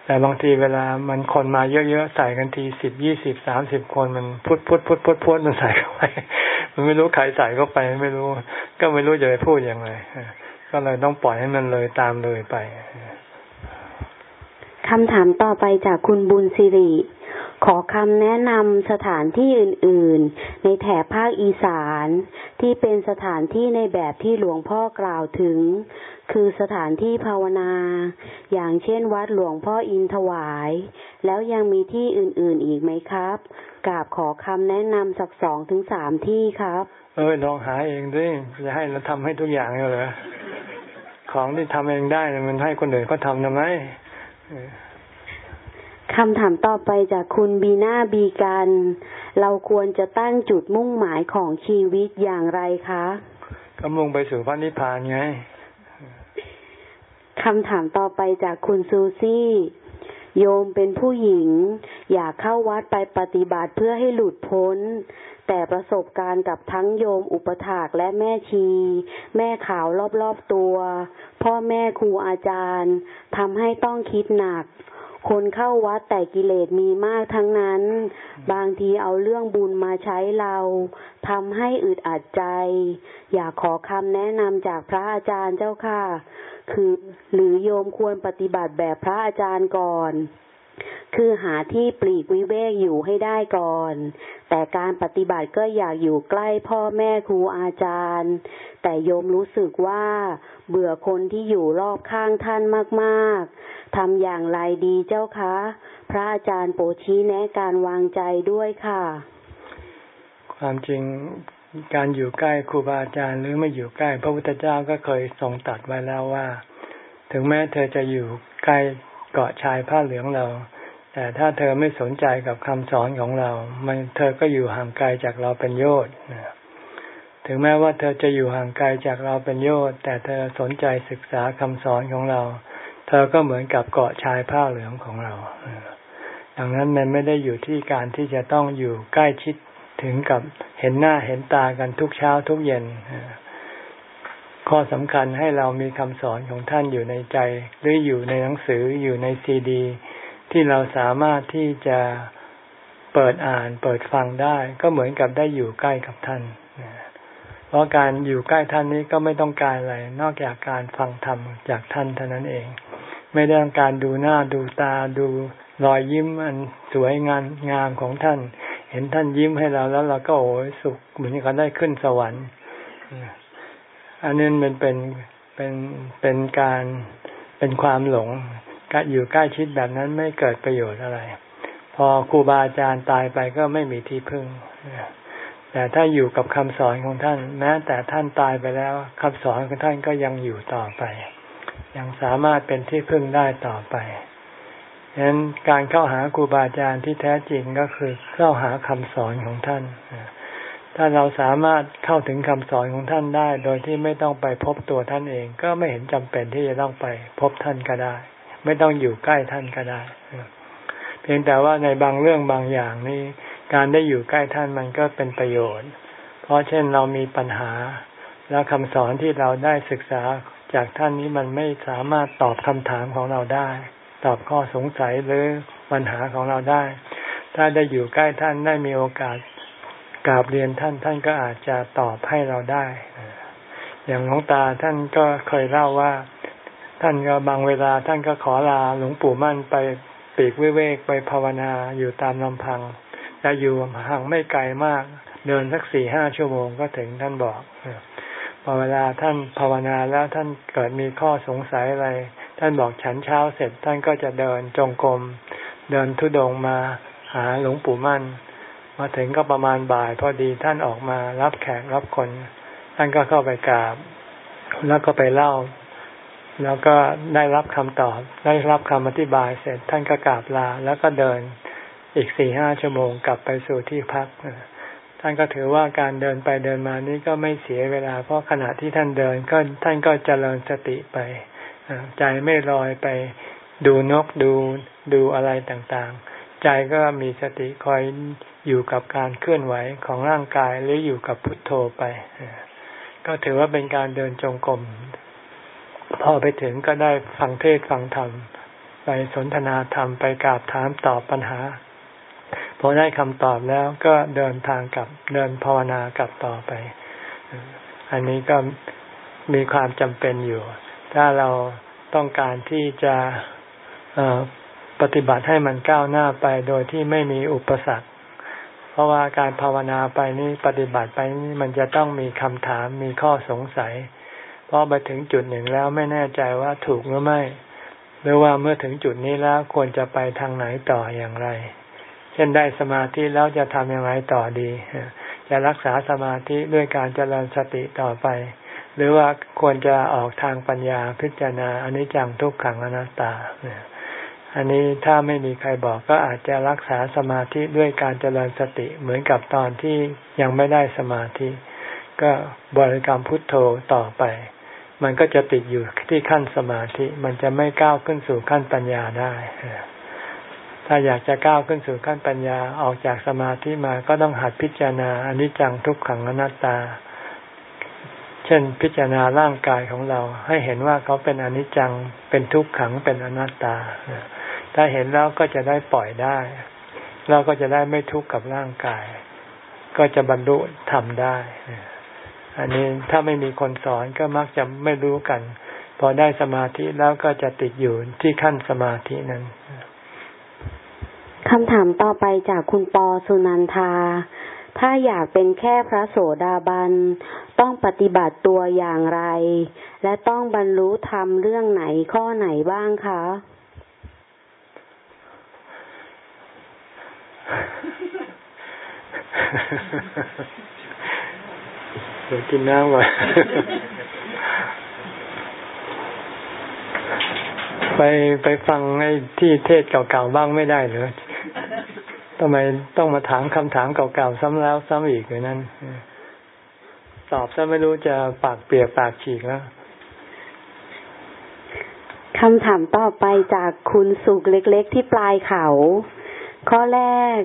แต่บางทีเวลามันคนมาเยอะๆใส่กันทีสิบยี่สิบสามสิบคนมันพุดพุดพุดพุดพุดมันใส่เข้าไปมันไม่รู้ใครใส่เข้าไปไม่รู้ ก็ไม่รู้จะไปพูดยังไงก็เลยต้องปล่อยให้มันเลยตามเลยไป คำถามต่อไปจากคุณบุญสิริ ขอคำแนะนำสถานที่อื่น ๆ ในแถบภาคอีสาน ที่เป็นสถานที่ในแบบที่หลวงพ่อกล่าวถึง คือสถานที่ภาวนา อย่างเช่นวัดหลวงพ่ออินถวาย แล้วยังมีที่อื่น ๆ อีกไหมครับกราบขอคำแนะนำสักสองถึงสามที่ครับ เออลองหาเองด้วยจะให้เราทำให้ทุกอย่างเลยของที่ทำเองได้มันให้คนอื่นเขาทำทำไม คำถามต่อไปจากคุณบีน่าบีกัน เราควรจะตั้งจุดมุ่งหมายของชีวิตอย่างไรคะก็มุ่งไปสู่พระนิพพานไงคำถามต่อไปจากคุณซูซี่ โยมเป็นผู้หญิง อยากเข้าวัดไปปฏิบัติเพื่อให้หลุดพ้น แต่ประสบการณ์กับทั้งโยมอุปถากและแม่ชี แม่ขาวรอบๆตัว พ่อแม่ครูอาจารย์ทำให้ต้องคิดหนัก คนเข้าวัดแต่กิเลสมีมากทั้งนั้น บางทีเอาเรื่องบุญมาใช้เราทำให้อึดอัดใจ อยากขอคำแนะนำจากพระอาจารย์เจ้าค่ะ คือหรือโยมควรปฏิบัติแบบพระอาจารย์ก่อน คือหาที่ปลีกวิเวกอยู่ให้ได้ก่อน แต่การปฏิบัติก็อยากอยู่ใกล้พ่อแม่ครูอาจารย์ แต่โยมรู้สึกว่า เบื่อคนที่อยู่รอบข้างท่านมากๆ ทำอย่างไรดีเจ้าคะ พระอาจารย์โปรชี้แนะการวางใจด้วยค่ะ ความจริงการอยู่ใกล้ครูบาอาจารย์หรือไม่อยู่ใกล้ พระพุทธเจ้าก็เคยทรงตัดไว้แล้วว่า ถึงแม้เธอจะอยู่ใกล้ เกาะชายผ้าเหลืองเรา แต่ถ้าเธอไม่สนใจกับคำสอนของเรา มันเธอก็อยู่ห่างไกลจากเราเป็นโยชน์ถึงแม้ว่าเธอจะอยู่ห่างไกลจากเราเป็นโยชน์แต่เธอสนใจศึกษาคำสอนของเรา เธอก็เหมือนกับเกาะชายผ้าเหลืองของเราดังนั้นมันไม่ได้อยู่ที่การที่จะต้องอยู่ใกล้ชิดถึงกับเห็นหน้าเห็นตากันทุกเช้าทุกเย็น ข้อสำคัญให้เรามีคำสอนของท่านอยู่ในใจ หรืออยู่ในหนังสืออยู่ในซีดี ที่เราสามารถที่จะเปิดอ่านเปิดฟังได้ ก็เหมือนกับได้อยู่ใกล้กับท่าน เพราะการอยู่ใกล้ท่านนี้ก็ไม่ต้องการอะไร นอกจากการฟังธรรมจากท่านเท่านั้นเอง ไม่ได้ต้องการดูหน้าดูตาดูรอยยิ้มอันสวยงามงามของท่าน เห็นท่านยิ้มให้เราแล้วเราก็โอ้ยสุขเหมือนกับได้ขึ้นสวรรค์ อันนี้มันเป็นเป็นเป็นการเป็นความหลงกอยู่ใกล้ชิดแบบนั้นไม่เกิดประโยชน์อะไร พอครูบาอาจารย์ตายไปก็ไม่มีที่พึ่งแต่ถ้าอยู่กับคำสอนของท่าน แม้แต่ท่านตายไปแล้วคำสอนของท่านก็ยังอยู่ต่อไป ยังสามารถเป็นที่พึ่งได้ต่อไปฉะนั้นการเข้าหาครูบาอาจารย์ที่แท้จริงก็คือเข้าหาคำสอนของท่าน ถ้าเราสามารถเข้าถึงคำสอนของท่านได้ โดยที่ไม่ต้องไปพบตัวท่านเอง ก็ไม่เห็นจำเป็นที่จะต้องไปพบท่านก็ได้ ไม่ต้องอยู่ใกล้ท่านก็ได้ เพียงแต่ว่าในบางเรื่องบางอย่างนี่การได้อยู่ใกล้ท่านมันก็เป็นประโยชน์ เพราะเช่นเรามีปัญหา แล้วคำสอนที่เราได้ศึกษาจากท่านนี้มันไม่สามารถตอบคำถามของเราได้ ตอบข้อสงสัยหรือปัญหาของเราได้ ถ้าได้อยู่ใกล้ท่านได้มีโอกาส กราบเรียนท่านท่านก็อาจจะตอบให้เราได้ อย่างหลวงตาท่านก็เคยเล่าว่า ท่านก็บางเวลาท่านก็ขอลาหลวงปู่มั่นไปปีกเวกไปภาวนาอยู่ตามลำพังจะอยู่ห่างไม่ไกลมาก เดินสักสี่ห้าชั่วโมงก็ถึงท่านบอกพอเวลาท่านภาวนาแล้วท่านเกิดมีข้อสงสัยอะไร ท่านบอกฉันเช้าเสร็จท่านก็จะเดินจงกรมเดินทุดงมาหาหลวงปู่มั่น มาถึงก็ประมาณบ่าย พอดีท่านออกมารับแขกรับคน ท่านก็เข้าไปกราบ แล้วก็ไปเล่า แล้วก็ได้รับคำตอบ ได้รับคำอธิบายเสร็จ ท่านก็กราบลา แล้วก็เดินอีกสี่ห้าชั่วโมงกลับไปสู่ที่พัก ท่านก็ถือว่าการเดินไปเดินมานี้ก็ไม่เสียเวลา เพราะขณะที่ท่านเดินก็ท่านก็เจริญสติไป ใจไม่ลอยไปดูนกดูดูอะไรต่างๆ ใจก็มีสติคอยอยู่กับการเคลื่อนไหวของร่างกายหรืออยู่กับพุทโธไป ก็ถือว่าเป็นการเดินจงกรมพอไปถึงก็ได้ฟังเทศฟังธรรม ไปสนทนาธรรม ไปกราบถามตอบปัญหา พอได้คำตอบแล้วก็เดินทางกลับเดินภาวนากลับต่อไป อันนี้ก็มีความจำเป็นอยู่ ถ้าเราต้องการที่จะ ปฏิบัติให้มันก้าวหน้าไปโดยที่ไม่มีอุปสรรค เพราะว่าการภาวนาไปนี่ปฏิบัติไปนี่มันจะต้องมีคำถามมีข้อสงสัย เพราะไปถึงจุดหนึ่งแล้วไม่แน่ใจว่าถูกหรือไม่ หรือว่าเมื่อถึงจุดนี้แล้วควรจะไปทางไหนต่ออย่างไร เช่นได้สมาธิแล้วจะทำอย่างไรต่อดี จะรักษาสมาธิด้วยการเจริญสติต่อไป หรือว่าควรจะออกทางปัญญาพิจารณาอนิจจังทุกขังอนัตตาเนี่ย อันนี้ถ้าไม่มีใครบอกก็อาจจะรักษาสมาธิด้วยการเจริญสติเหมือนกับตอนที่ยังไม่ได้สมาธิ ก็บริกรรมพุทโธต่อไป มันก็จะติดอยู่ที่ขั้นสมาธิ มันจะไม่ก้าวขึ้นสู่ขั้นปัญญาได้ ถ้าอยากจะก้าวขึ้นสู่ขั้นปัญญาออกจากสมาธิมาก็ต้องหัดพิจารณาอนิจจังทุกขังอนัตตา เช่นพิจารณาร่างกายของเราให้เห็นว่าเขาเป็นอนิจจังเป็นทุกขังเป็นอนัตตา ถ้าเห็นแล้วก็จะได้ปล่อยได้ เราก็จะได้ไม่ทุกข์กับร่างกาย ก็จะบรรลุทำได้ อันนี้ถ้าไม่มีคนสอนก็มักจะไม่รู้กัน พอได้สมาธิแล้วก็จะติดอยู่ที่ขั้นสมาธินั้นคำถามต่อไปจากคุณปอสุนันทา ถ้าอยากเป็นแค่พระโสดาบัน ต้องปฏิบัติตัวอย่างไร และต้องบรรลุธรรมเรื่องไหนข้อไหนบ้างคะ เดี๋ยวกินน้ำก่อนไปไปฟังไอ้ที่เทศเก่าๆบ้างไม่ได้เหรอทำไมต้องมาถามคำถามเก่าๆซ้ำแล้วซ้ำอีกเลยนั่นตอบซะไม่รู้จะปากเปียกปากฉีกแล้วคำถามต่อไปจากคุณสุกเล็ก ๆ ที่ปลายเขา ข้อแรก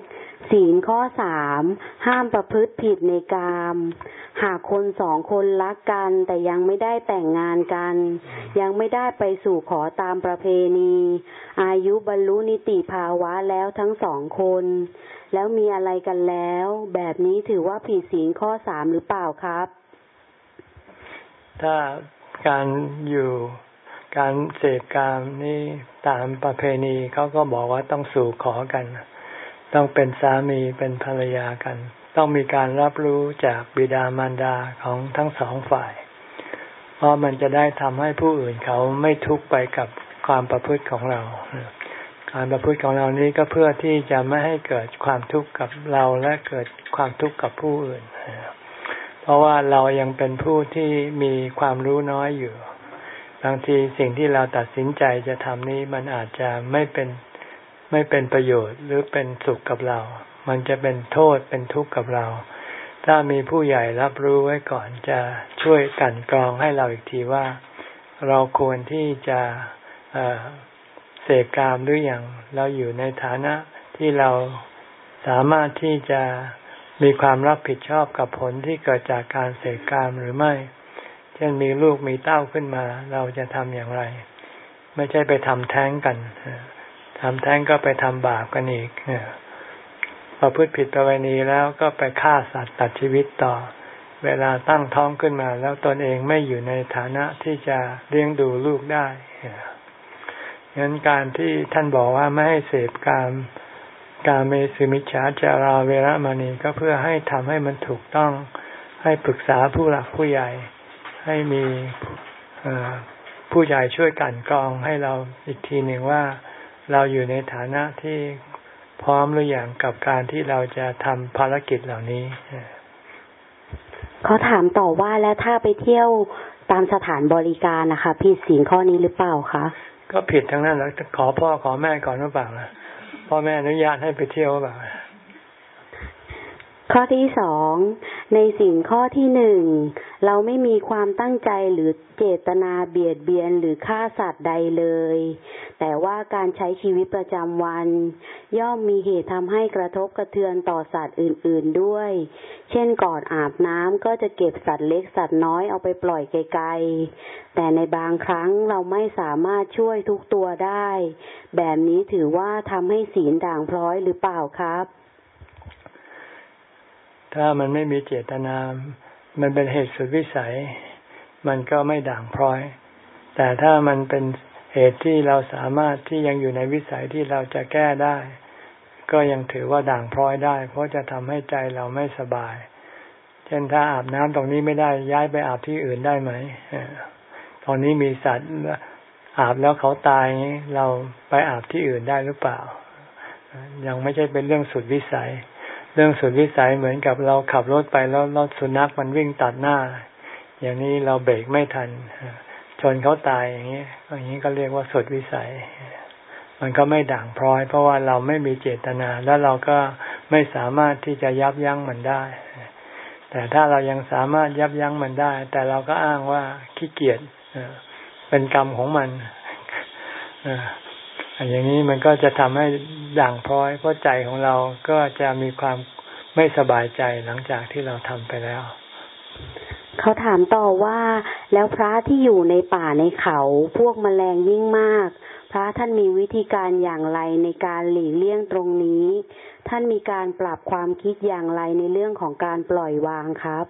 ศีลข้อสามห้ามประพฤติผิดในกามหากคนสองคนรักกันแต่ยังไม่ได้แต่งงานกัน ยังไม่ได้ไปสู่ขอตามประเพณี อายุบรรลุนิติภาวะแล้วทั้งสองคน แล้วมีอะไรกันแล้ว แบบนี้ถือว่าผิดศีลข้อสามหรือเปล่าครับ ถ้าการอยู่การเสพกามนี่ตามประเพณีเขาก็บอกว่าต้องสู่ขอกัน ต้องเป็นสามีเป็นภรรยากัน ต้องมีการรับรู้จากบิดามารดาของทั้งสองฝ่าย เพราะมันจะได้ทำให้ผู้อื่นเขาไม่ทุกข์ไปกับความประพฤติของเรา การประพฤติของเรานี้ก็เพื่อที่จะไม่ให้เกิดความทุกข์กับเราและเกิดความทุกข์กับผู้อื่น เพราะว่าเรายังเป็นผู้ที่มีความรู้น้อยอยู่บางทีสิ่งที่เราตัดสินใจจะทำนี้มันอาจจะไม่เป็น ไม่เป็นประโยชน์หรือเป็นสุขกับเรา มันจะเป็นโทษเป็นทุกข์กับเรา ถ้ามีผู้ใหญ่รับรู้ไว้ก่อนจะช่วยกันกรองให้เราอีกทีว่า เราควรที่จะเสกกามหรืออยังเราอยู่ในฐานะที่เราสามารถที่จะมีความรับผิดชอบกับผลที่เกิดจากการเสกกามหรือไม่ เช่นมีลูกมีเต้าขึ้นมา เราจะทำอย่างไร ไม่ใช่ไปทำแท้งกัน ทำแท้งก็ไปทำบาปกันอีกพอพูดผิดประเวณีแล้วก็ไปฆ่าสัตว์ตัดชีวิตต่อ เวลาตั้งท้องขึ้นมา แล้วตนเองไม่อยู่ในฐานะที่จะเลี้ยงดูลูกได้งั้นการที่ท่านบอกว่าไม่ให้เสพกามการเมสุมิชาจาราเวรมณีก็เพื่อให้ทำให้มันถูกต้อง ให้ปรึกษาผู้หลักผู้ใหญ่ ให้มีผู้ใหญ่ช่วยกันกรองให้เราอีกทีหนึ่งว่า เราอยู่ในฐานะที่พร้อมหรืออยังกับการที่เราจะทำภารกิจเหล่านี้เขาถามต่อว่าแล้วถ้าไปเที่ยวตามสถานบริการนะคะผิดสิ่งข้อนี้หรือเปล่าคะก็ผิดทั้งนั้นแล้วขอพ่อขอแม่ก่อนหรือเปล่าพ่อแม่อนุญาตให้ไปเที่ยวหรือเปล่า ข้อที่สองในสิ่งข้อที่หนึ่งเราไม่มีความตั้งใจหรือเจตนาเบียดเบียนหรือฆ่าสัตว์ใดเลย แต่ว่าการใช้ชีวิตประจำวัน ย่อมมีเหตุทำให้กระทบกระเทือนต่อสัตว์อื่น ๆด้วย เช่นก่อนอาบน้ำก็จะเก็บสัตว์เล็กสัตว์น้อยเอาไปปล่อยไกลๆ แต่ในบางครั้งเราไม่สามารถช่วยทุกตัวได้ แบบนี้ถือว่าทำให้ศีลด่างพร้อยหรือเปล่าครับ ถ้ามันไม่มีเจตนา มันเป็นเหตุสุดวิสัย มันก็ไม่ด่างพร้อย แต่ถ้ามันเป็นเหตุที่เราสามารถที่ยังอยู่ในวิสัยที่เราจะแก้ได้ ก็ยังถือว่าด่างพร้อยได้ เพราะจะทำให้ใจเราไม่สบาย เช่นถ้าอาบน้ำตรงนี้ไม่ได้ย้ายไปอาบที่อื่นได้ไหมตอนนี้มีสัตว์อาบแล้วเขาตายเราไปอาบที่อื่นได้หรือเปล่า ยังไม่ใช่เป็นเรื่องสุดวิสัย เรื่องสุดวิสัยเหมือนกับเราขับรถไปแล้วรถสุนัขมันวิ่งตัดหน้า อย่างนี้เราเบรกไม่ทัน ชนเขาตายอย่างนี้อย่างนี้ก็เรียกว่าสุดวิสัย มันก็ไม่ด่างพร้อย เพราะว่าเราไม่มีเจตนา แล้วเราก็ไม่สามารถที่จะยับยั้งมันได้ แต่ถ้าเรายังสามารถยับยั้งมันได้ แต่เราก็อ้างว่าขี้เกียจเป็นกรรมของมัน อย่างนี้มันก็จะทำให้ด่างพร้อย เพราะใจของเราก็จะมีความไม่สบายใจหลังจากที่เราทำไปแล้ว เขาถามต่อว่าแล้วพระที่อยู่ในป่าในเขาพวกมแมลงยิ่งมาก พระท่านมีวิธีการอย่างไรในการหลีกเลี่ยงตรงนี้ ท่านมีการปรับความคิดอย่างไรในเรื่องของการปล่อยวางครับ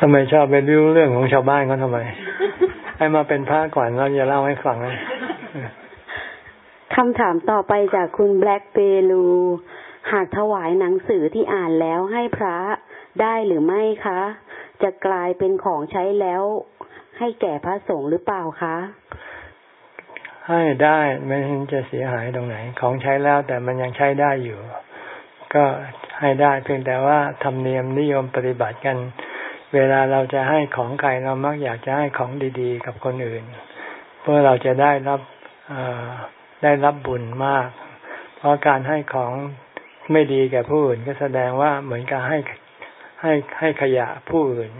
ทำไมชอบไปรู้เรื่องของชาวบ้านเขาทำไม ให้มาเป็นพระก่อนเราจะเล่าให้ฟังเลยคำถามต่อไปจากคุณแบล็กเปรู หากถวายหนังสือที่อ่านแล้วให้พระได้หรือไม่คะ จะกลายเป็นของใช้แล้วให้แก่พระสงฆ์หรือเปล่าคะ ให้ได้ไม่เห็นจะเสียหายตรงไหน ของใช้แล้วแต่มันยังใช้ได้อยู่ ก็ให้ได้เพียงแต่ว่าธรรมเนียมนิยมปฏิบัติกัน เวลาเราจะให้ของใครเรามักอยากจะให้ของดีๆ กับคนอื่น เพื่อเราจะได้รับได้รับบุญมาก เพราะการให้ของไม่ดีแก่ผู้อื่นก็แสดงว่าเหมือนกับให้ให้ให้ขยะผู้อื่น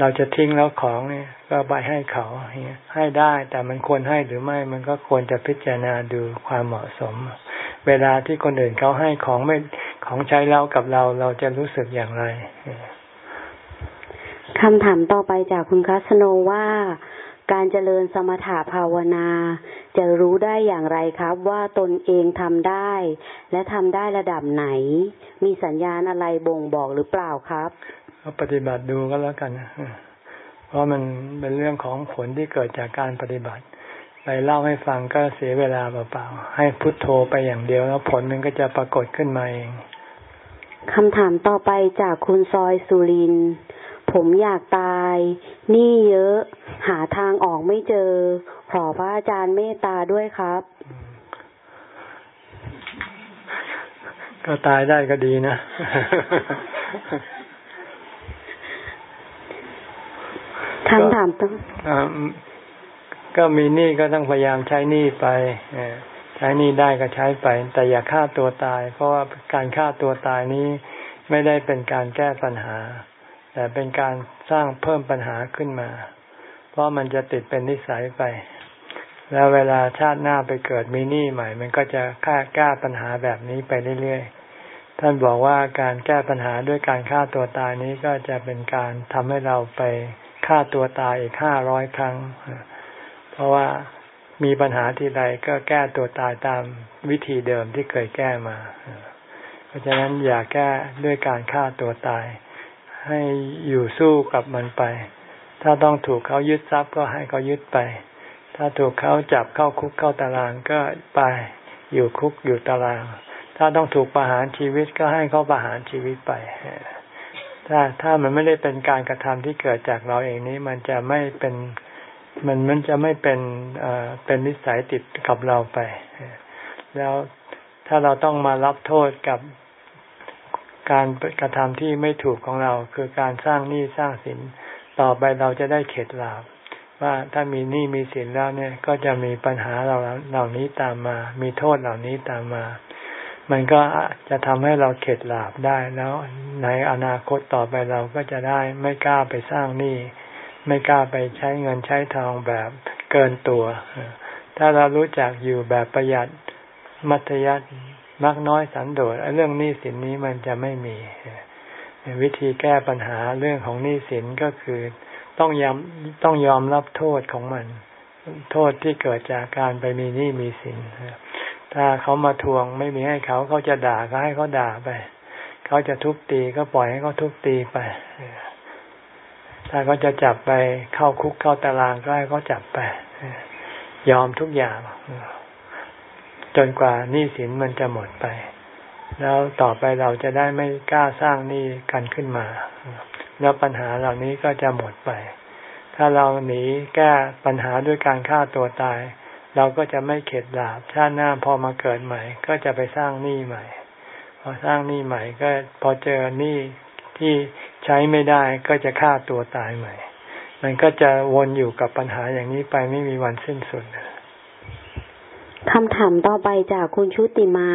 เราจะทิ้งแล้วของเนี่ยก็ไปให้เขาให้ได้แต่มันควรให้หรือไม่มันก็ควรจะพิจารณาดูความเหมาะสม เวลาที่คนอื่นเขาให้ของไม่ของใช้แล้วกับเราเราจะรู้สึกอย่างไร คำถามต่อไปจากคุณคัสโนว่าการเจริญสมถะภาวนา จะรู้ได้อย่างไรครับว่าตนเองทำได้ และทำได้ระดับไหน มีสัญญาณอะไรบ่งบอกหรือเปล่าครับก็ปฏิบัติดูก็แล้วกัน เพราะมันเป็นเรื่องของผลที่เกิดจากการปฏิบัติ ไปเล่าให้ฟังก็เสียเวลาเปล่าๆให้พุทโธไปอย่างเดียวแล้วผลมันก็จะปรากฏขึ้นมาเองคำถามต่อไปจากคุณซอยสุริน ผมอยากตาย นี่เยอะ หาทางออกไม่เจอ ขอพระอาจารย์เมตตาด้วยครับ ก็ตายได้ก็ดีนะ คำถามต้องก็มีหนี้ก็ต้องพยายามใช้หนี้ไปใช้หนี้ได้ก็ใช้ไป แต่อย่าฆ่าตัวตาย เพราะว่าการฆ่าตัวตายนี้ไม่ได้เป็นการแก้ปัญหา แต่เป็นการสร้างเพิ่มปัญหาขึ้นมา เพราะมันจะติดเป็นนิสัยไป แล้วเวลาชาติหน้าไปเกิดมีหนี้ใหม่ มันก็จะฆ่าแก้ปัญหาแบบนี้ไปเรื่อยๆ ท่านบอกว่าการแก้ปัญหาด้วยการฆ่าตัวตายนี้ก็จะเป็นการทำให้เราไปฆ่าตัวตายอีกห้าร้อยครั้ง เพราะว่ามีปัญหาที่ใดก็แก้ตัวตายตามวิธีเดิมที่เคยแก้มา เพราะฉะนั้นอย่าแก้ด้วยการฆ่าตัวตาย ให้อยู่สู้กับมันไป ถ้าต้องถูกเขายึดทรัพย์ก็ให้เขายึดไป ถ้าถูกเขาจับเข้าคุกเข้าตารางก็ไปอยู่คุกอยู่ตาราง ถ้าต้องถูกประหารชีวิตก็ให้เขาประหารชีวิตไปถ้าถ้ามันไม่ได้เป็นการกระทำที่เกิดจากเราเองนี้ มันจะไม่เป็นมันมันจะไม่เป็นเอ่อเป็นนิสัยติดกับเราไป แล้วถ้าเราต้องมารับโทษกับ การกระทำที่ไม่ถูกของเรา คือการสร้างหนี้สร้างสินต่อไปเราจะได้เข็ดหลาบว่าถ้ามีหนี้มีสินแล้วเนี่ยก็จะมีปัญหาเราเหล่านี้ตามมา มีโทษเหล่านี้ตามมา มันก็จะทำให้เราเข็ดหลาบได้แล้ว ในอนาคตต่อไปเราก็จะได้ไม่กล้าไปสร้างหนี้ไม่กล้าไปใช้เงินใช้ทองแบบเกินตัว ถ้าเรารู้จักอยู่แบบประหยัดมัธยัติ มักน้อยสันโดษเรื่องหนี้สินนี้มันจะไม่มีวิธีแก้ปัญหาเรื่องของหนี้สินก็คือต้องยอมต้องยอมรับโทษของมัน โทษที่เกิดจากการไปมีหนี้มีสินถ้าเขามาทวงไม่มีให้เขาเขาจะด่าก็ให้เขาด่าไป เขาจะทุบตีก็ปล่อยให้เขาทุบตีไปถ้าเขาจะจับไปเข้าคุกเข้าตารางก็ให้เขาจับไป ยอมทุกอย่าง จนกว่าหนี้สินมันจะหมดไป แล้วต่อไปเราจะได้ไม่กล้าสร้างหนี้กันขึ้นมา แล้วปัญหาเหล่านี้ก็จะหมดไป ถ้าเราหนีแก้ปัญหาด้วยการฆ่าตัวตาย เราก็จะไม่เข็ดหลาบชาติหน้าพอมาเกิดใหม่ ก็จะไปสร้างหนี้ใหม่ พอสร้างหนี้ใหม่ก็พอเจอหนี้ที่ใช้ไม่ได้ก็จะฆ่าตัวตายใหม่ มันก็จะวนอยู่กับปัญหาอย่างนี้ไปไม่มีวันสิ้นสุด คำถามต่อไปจากคุณชุติมา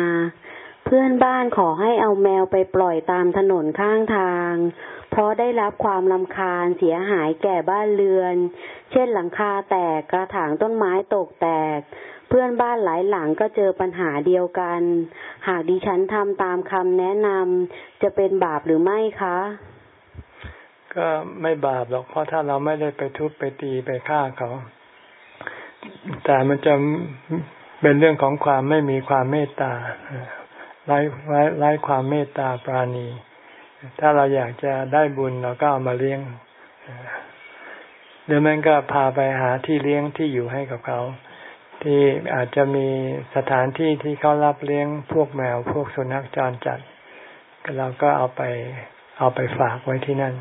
เพื่อนบ้านขอให้เอาแมวไปปล่อยตามถนนข้างทาง เพราะได้รับความลำคาญเสียหายแก่บ้านเรือน เช่นหลังคาแตกกระถางต้นไม้ตกแตก เพื่อนบ้านหลายหลังก็เจอปัญหาเดียวกัน หากดิฉันทำตามคำแนะนำจะเป็นบาปหรือไม่คะ ก็ไม่บาปหรอกเพราะถ้าเราไม่ได้ไปทุบไปตีไปฆ่าเขา แต่มันจะ เป็นเรื่องของความไม่มีความเมตตาไร้ไร้ไร้ความเมตตาปราณี ถ้าเราอยากจะได้บุญเราก็เอามาเลี้ยงหรือมันก็พาไปหาที่เลี้ยงที่อยู่ให้กับเขา ที่อาจจะมีสถานที่ที่เขารับเลี้ยงพวกแมวพวกสุนัขจรจัดเราก็เอาไป เอาไปฝากไว้ที่นั่น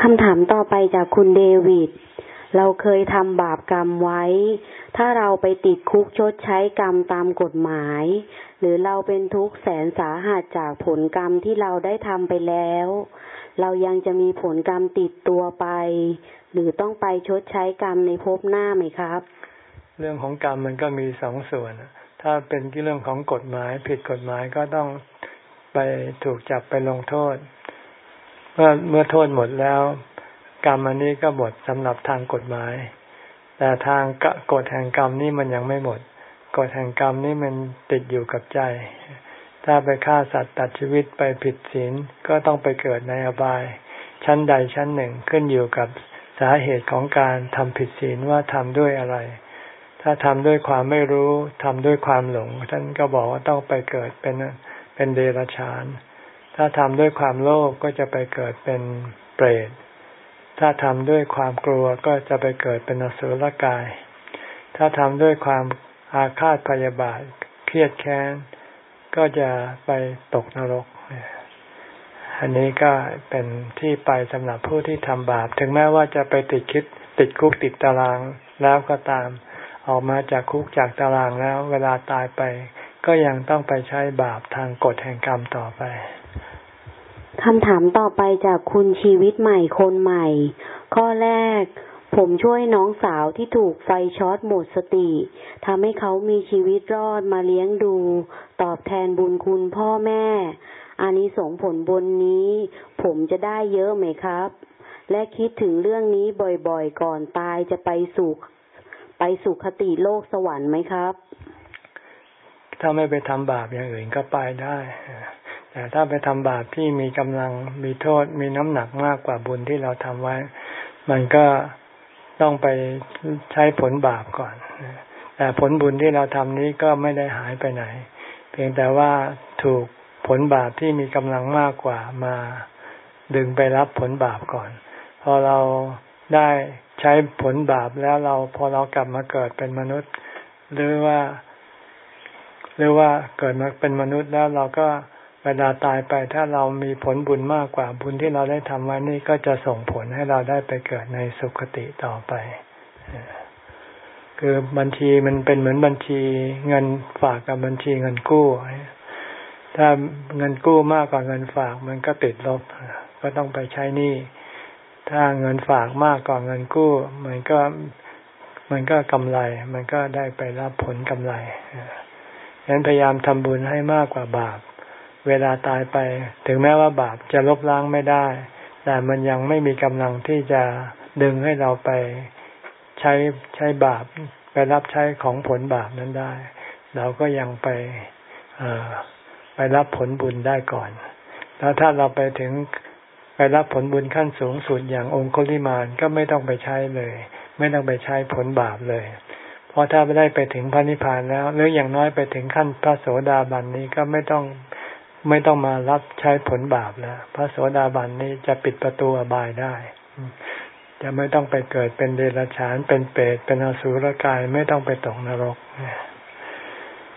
คำถามต่อไปจากคุณเดวิด เราเคยทำบาปกรรมไว้ ถ้าเราไปติดคุกชดใช้กรรมตามกฎหมาย หรือเราเป็นทุกข์แสนสาหัสจากผลกรรมที่เราได้ทำไปแล้ว เรายังจะมีผลกรรมติดตัวไป หรือต้องไปชดใช้กรรมในภพหน้าไหมครับ เรื่องของกรรมมันก็มีสองส่วน ถ้าเป็นเรื่องของกฎหมายผิดกฎหมายก็ต้องไปถูกจับไปลงโทษ เมื่อเมื่อโทษหมดแล้ว กรรมอันนี้ก็หมดสำหรับทางกฎหมาย แต่ทางกฎแห่งกรรมนี่มันยังไม่หมดกฎแห่งกรรมนี่มันติดอยู่กับใจ ถ้าไปฆ่าสัตว์ตัดชีวิตไปผิดศีลก็ต้องไปเกิดในอบาย ชั้นใดชั้นหนึ่งขึ้นอยู่กับสาเหตุของการทำผิดศีลว่าทำด้วยอะไร ถ้าทำด้วยความไม่รู้ทำด้วยความหลง ท่านก็บอกว่าต้องไปเกิดเป็นเป็นเดรัจฉาน ถ้าทำด้วยความโลภกก็จะไปเกิดเป็นเปรต ถ้าทำด้วยความกลัวก็จะไปเกิดเป็นอสุรกาย ถ้าทำด้วยความอาฆาตพยาบาท เครียดแค้น ก็จะไปตกนรก อันนี้ก็เป็นที่ไปสำหรับผู้ที่ทำบาป ถึงแม้ว่าจะไปติดคิดติดคุกติดตารางแล้วก็ตาม ออกมาจากคุกจากตารางแล้ว เวลาตายไป ก็ยังต้องไปใช้บาปทางกฎแห่งกรรมต่อไป คำถามต่อไปจากคุณชีวิตใหม่คนใหม่ ข้อแรก ผมช่วยน้องสาวที่ถูกไฟช็อตหมดสติทำให้เขามีชีวิตรอดมาเลี้ยงดู ตอบแทนบุญคุณพ่อแม่อานิสงผลบนนี้ ผมจะได้เยอะไหมครับ และคิดถึงเรื่องนี้บ่อยๆ ก่อนตายจะไปสู่ไปสู่คติโลกสวรรค์ไหมครับ ถ้าไม่ไปทำบาปอย่างอื่นก็ไปได้ แต่ถ้าไปทำบาปที่มีกำลังมีโทษมีน้ำหนักมากกว่าบุญที่เราทำไว้ มันก็ต้องไปใช้ผลบาปก่อน แต่ผลบุญที่เราทำนี้ก็ไม่ได้หายไปไหน เพียงแต่ว่าถูกผลบาปที่มีกำลังมากกว่ามาดึงไปรับผลบาปก่อน พอเราได้ใช้ผลบาปแล้วเราพอเรากลับมาเกิดเป็นมนุษย์ หรือว่า หรือว่าเกิดมาเป็นมนุษย์แล้วเราก็ เวลาตายไปถ้าเรามีผลบุญมากกว่าบุญที่เราได้ทำไว้นี่ก็จะส่งผลให้เราได้ไปเกิดในสุคติต่อไป คือบัญชีมันเป็นเหมือนบัญชีเงินฝากกับบัญชีเงินกู้ ถ้าเงินกู้มากกว่าเงินฝากมันก็ติดลบ ก็ต้องไปใช้หนี้ถ้าเงินฝากมากกว่าเงินกู้ มันก็มันก็กำไร มันก็ได้ไปรับผลกำไรฉะนั้นพยายามทำบุญให้มากกว่าบาป เวลาตายไป ถึงแม้ว่าบาปจะลบล้างไม่ได้ แต่มันยังไม่มีกำลังที่จะดึงให้เราไปใช้ใช้บาปไปรับใช้ของผลบาปนั้นได้ เราก็ยังไปไปรับผลบุญได้ก่อน แล้วถ้าเราไปถึงไปรับผลบุญขั้นสูงสุดอย่างองคุลิมานก็ไม่ต้องไปใช้เลย ไม่ต้องไปใช้ผลบาปเลย เพราะถ้าไปได้ไปถึงพระนิพพานแล้ว หรืออย่างน้อยไปถึงขั้นพระโสดาบันนี้ก็ไม่ต้อง ไม่ต้องมารับใช้ผลบาปแล้วพระโสดาบันนี้จะปิดประตูอบายได้ จะไม่ต้องไปเกิดเป็นเดรัจฉานเป็นเปรตเป็นอสุรกายไม่ต้องไปตกนรก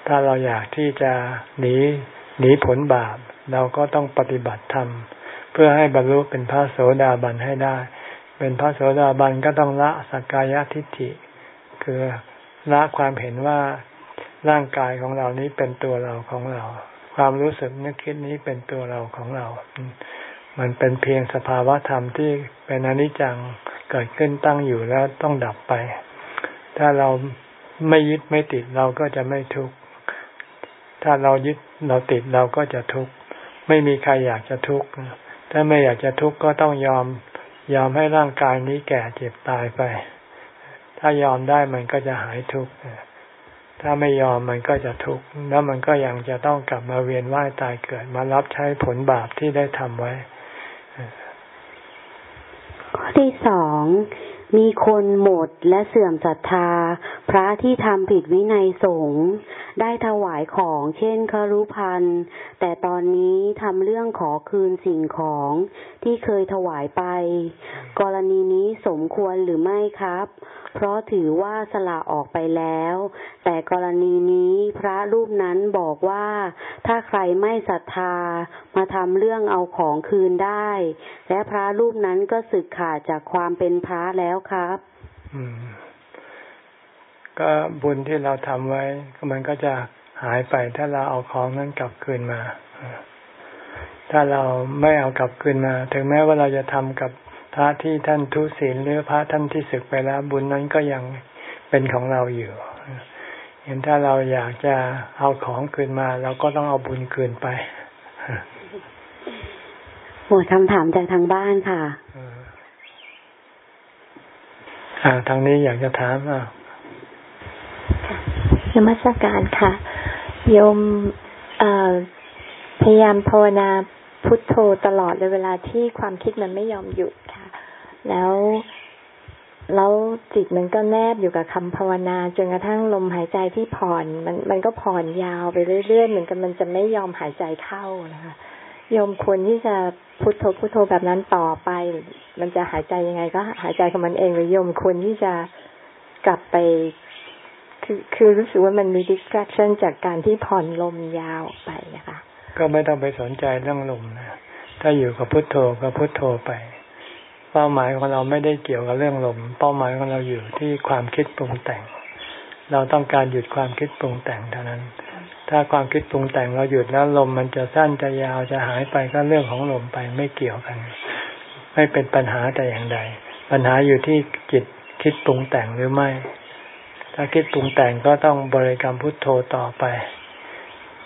ถ้าเราอยากที่จะหนีหนีผลบาป เราก็ต้องปฏิบัติธรรม เพื่อให้บรรลุเป็นพระโสดาบันให้ได้ เป็นพระโสดาบันก็ต้องละสักกายทิฏฐิ คือละความเห็นว่าร่างกายของเรานี้เป็นตัวเราของเรา ความรู้สึกนึกคิดนี้เป็นตัวเราของเรา มันเป็นเพียงสภาวะธรรมที่เป็นอนิจจังเกิดขึ้นตั้งอยู่แล้วต้องดับไป ถ้าเราไม่ยึดไม่ติดเราก็จะไม่ทุกข์ ถ้าเรายึดเราติดเราก็จะทุกข์ ไม่มีใครอยากจะทุกข์ ถ้าไม่อยากจะทุกข์ก็ต้องยอมยอมให้ร่างกายนี้แก่เจ็บตายไป ถ้ายอมได้มันก็จะหายทุกข์ ถ้าไม่ยอมมันก็จะทุกข์แล้วมันก็ยังจะต้องกลับมาเวียนว่ายตายเกิด มารับใช้ผลบาปที่ได้ทำไว้ ข้อที่สองมีคนหมดและเสื่อมศรัทธา พระที่ทำผิดวินัยสงฆ์ได้ถวายของเช่นคารุพันธ์แต่ตอนนี้ทำเรื่องขอคืนสิ่งของที่เคยถวายไป กรณีนี้สมควรหรือไม่ครับ เพราะถือว่าสละออกไปแล้ว แต่กรณีนี้พระรูปนั้นบอกว่า ถ้าใครไม่ศรัทธามาทำเรื่องเอาของคืนได้ และพระรูปนั้นก็สึกขาดจากความเป็นพระแล้วครับก็บุญที่เราทำไว้มันก็จะหายไปถ้าเราเอาของนั้นกลับคืนมา ถ้าเราไม่เอากลับคืนมา ถึงแม้ว่าเราจะทำกับพระที่ท่านทุศีลหรือพระท่านที่ศึกไปแล้วบุญนั้นก็ยังเป็นของเราอยู่เห็นถ้าเราอยากจะเอาของคืนมา เราก็ต้องเอาบุญคืนไปหมดคำถามจากทางบ้านค่ะอ่าทางนี้อยากจะถามอะนมัสการค่ะ โยมพยายามภาวนา พุทโธตลอดเลยเวลาที่ความคิดมันไม่ยอมหยุดค่ะ แล้วแล้วจิตมันก็แนบอยู่กับคำภาวนาจนกระทั่งลมหายใจที่ผ่อนมันมันก็ผ่อนยาวไปเรื่อยๆเหมือนกันมันจะไม่ยอมหายใจเข้านะคะโยมควรที่จะพุทโธพุทโธแบบนั้นต่อไป มันจะหายใจยังไง ก็หายใจของมันเองหรือโยมควรที่จะกลับไป คือคือรู้สึกว่ามันมี distraction จากการที่ผ่อนลมยาวไปนะคะ ก็ไม่ต้องไปสนใจเรื่องลมนะถ้าอยู่กับพุทโธก็พุทโธไป เป้าหมายของเราไม่ได้เกี่ยวกับเรื่องลม เป้าหมายของเราอยู่ที่ความคิดปรุงแต่ง เราต้องการหยุดความคิดปรุงแต่งเท่านั้น ถ้าความคิดปรุงแต่งเราหยุดแล้วลมมันจะสั้นจะยาวจะหายไปก็เรื่องของลมไปไม่เกี่ยวกัน ไม่เป็นปัญหาแต่อย่างใด ปัญหาอยู่ที่จิตคิดปรุงแต่งหรือไม่ ถ้าคิดปรุงแต่งก็ต้องบริกรรมพุทโธต่อไป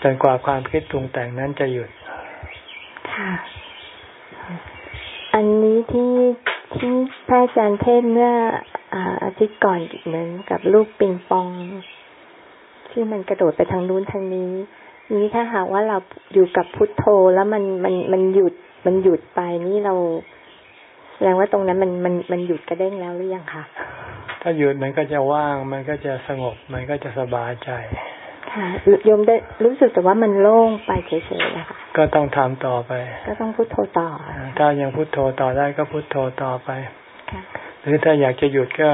จนกว่าความคิดปรุงแต่งนั้นจะหยุด ค่ะ อันนี้ที่ที่พระอาจารย์เทศเมื่ออาทิตย์ก่อนเหมือนกับลูกปิงปอง ที่มันกระโดดไปทางนู้นทางนี้ นี้ถ้าหากว่าเราอยู่กับพุทโธแล้วมันมันมันหยุดมันหยุดไปนี่เราแสดงว่าตรงนั้นมันมันมันหยุดกระเด้งแล้วหรือยังคะถ้าหยุดมันก็จะว่าง มันก็จะสงบ มันก็จะสบายใจ ค่ะโยมได้รู้สึกแต่ว่ามันโล่งไปเฉยๆนะคะก็ต้องทำต่อไป ก็ต้องพุทโธต่อ ถ้ายังพุทโธต่อได้ก็พุทโธต่อไปหรือถ้าอยากจะหยุดก็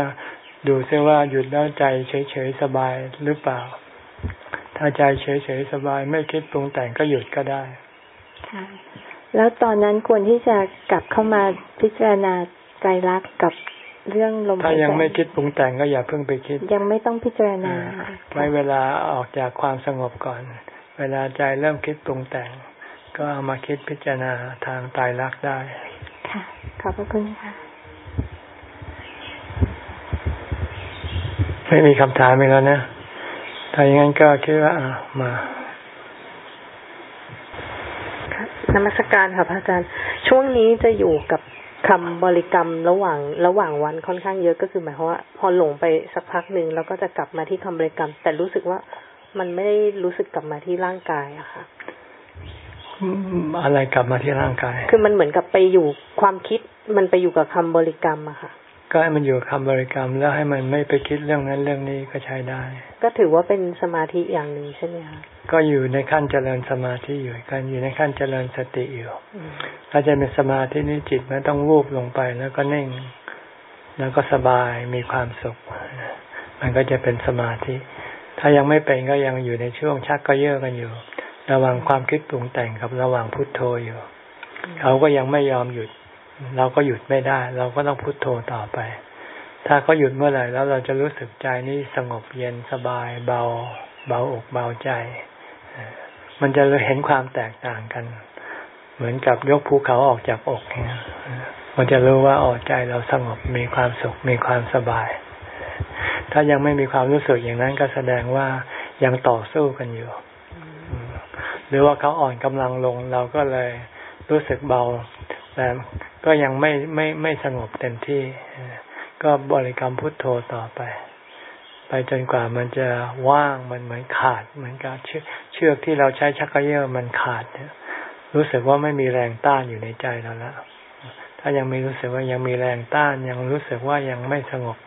ดูซิว่าหยุดแล้วใจเฉยๆสบายหรือเปล่า ถ้าใจเฉยๆสบายไม่คิดปรุงแต่งก็หยุดก็ได้ค่ะแล้วตอนนั้นควรที่จะกลับเข้ามาพิจารณาใจรักกับ เรื่องลมถ้ายังไม่คิดปรุงแต่งก็อย่าเพิ่งไปคิด ยังไม่ต้องพิจารณาไว้เวลาออกจากความสงบก่อน เวลาใจเริ่มคิดปรุงแต่ง ก็เอามาคิดพิจารณาทางตายรักได้ ค่ะ ขอบพระคุณค่ะ ไม่มีคำถามอีกแล้วนะถ้าอย่างนั้นก็คิดว่ามา นมัสการค่ะพระอาจารย์ ช่วงนี้จะอยู่กับ คำบริกรรมระหว่างระหว่างวันค่อนข้างเยอะก็คือหมายความว่าพอหลงไปสักพักหนึ่งแล้วก็จะกลับมาที่คำบริกรรม แต่รู้สึกว่ามันไม่ได้รู้สึกกลับมาที่ร่างกายอะค่ะอะไรกลับมาที่ร่างกาย คือมันเหมือนกับไปอยู่ความคิดมันไปอยู่กับคำบริกรรมอะค่ะ ก็ให้มันอยู่คำบริกรรมแล้วให้มันไม่ไปคิดเรื่องนั้นเรื่องนี้ก็ใช้ได้ ก็ถือว่าเป็นสมาธิอย่างหนึ่งใช่ไหมคะก็อยู่ในขั้นเจริญสมาธิอยู่กันอยู่ในขั้นเจริญสติอยู่ถ้าจะเป็นสมาธินี้จิตมันต้องวูบลงไปแล้วก็นิ่ง แล้วก็สบายมีความสุข มันก็จะเป็นสมาธิ ถ้ายังไม่เป็นก็ยังอยู่ในช่วงชักก็เยอะกันอยู่ ระหว่างความคิดปรุงแต่งกับระหว่างพุทโธอยู่ เขาก็ยังไม่ยอมหยุด เราก็หยุดไม่ได้ เราก็ต้องพุทโธต่อไป ถ้าเขาหยุดเมื่อไหร่แล้วเราจะรู้สึกใจนี้สงบเย็นสบายเบา เบาอกเบาใจ มันจะเห็นความแตกต่างกัน เหมือนกับยกภูเขาออกจากอกเนี่ยมันจะรู้ว่าออกใจเราสงบมีความสุขมีความสบาย ถ้ายังไม่มีความรู้สึกอย่างนั้นก็แสดงว่ายังต่อสู้กันอยู่ หรือว่าเขาอ่อนกำลังลงเราก็เลยรู้สึกเบา แต่ก็ยังไม่ไม่ไม่สงบเต็มที่ ก็บริกรรมพุทโธต่อไป ไปจนกว่ามันจะว่างมันเหมือนขาด เหมือนกับเชือกเชือกที่เราใช้ชักกระเยาะมันขาดเนี่ยรู้สึกว่าไม่มีแรงต้านอยู่ในใจเราแล้ว ถ้ายังมีรู้สึกว่ายังมีแรงต้าน ยังรู้สึกว่ายังไม่สงบ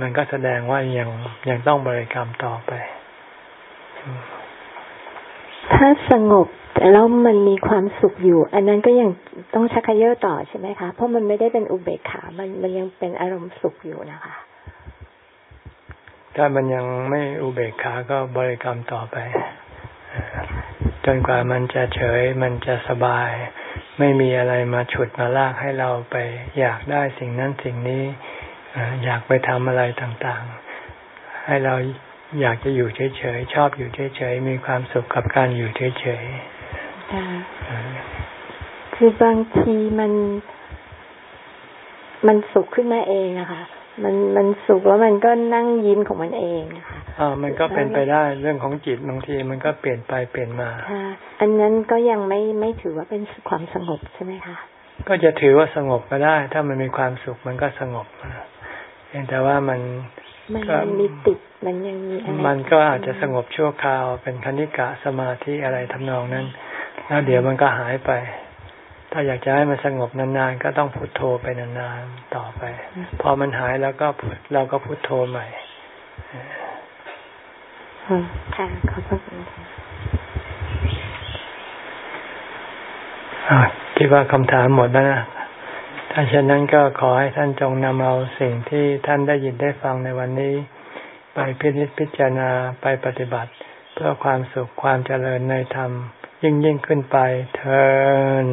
มันก็แสดงว่ายังยังต้องบริกรรมต่อไป ถ้าสงบ แต่แล้วมันมีความสุขอยู่ อันนั้นก็ยังต้องชักเยอะต่อใช่ไหมคะ เพราะมันไม่ได้เป็นอุเบกขา มันมันยังเป็นอารมณ์สุขอยู่นะคะ ถ้ามันยังไม่อุเบกขาก็บริกรรมต่อไป จนกว่ามันจะเฉย มันจะสบาย ไม่มีอะไรมาฉุดมาลากให้เราไป อยากได้สิ่งนั้นสิ่งนี้ อยากไปทำอะไรต่างๆ ให้เราอยากจะอยู่เฉยๆ ชอบอยู่เฉยๆ มีความสุขกับการอยู่เฉยๆ คือบางทีมัน มันสุขขึ้นมาเองอะค่ะ มันมันสุขแล้วมันก็นั่งยิ้มของมันเองค่ะอ่ามันก็เป็นไปได้เรื่องของจิตบางทีมันก็เปลี่ยนไปเปลี่ยนมาค่ะอันนั้นก็ยังไม่ไม่ถือว่าเป็นความสงบใช่ไหมคะก็จะถือว่าสงบก็ได้ ถ้ามันมีความสุขมันก็สงบเพียงแต่ว่ามันมันยังมีติดมันยังมีอะไรมันก็อาจจะสงบชั่วคราวเป็นคณิกะสมาธิอะไรทำนองนั้น แล้วเดี๋ยวมันก็หายไป ถ้าอยากจะให้มันสงบนานๆ ก็ต้องพุโทโธไปนานๆต่อไป พอมันหายแล้วก็เราก็พุโทโธใหม่ค่ะขอบคุณค่ะคิดว่าคำถามหมดแล้วนะถ้าเช่นนั้นก็ขอให้ท่านจงนำเอาสิ่งที่ท่านได้ยินได้ฟังในวันนี้ ไปพิจิตพิจารณาไปปฏิบัติ เพื่อความสุขความเจริญในธรรม ยิ่งยิ่งขึ้นไปเทิน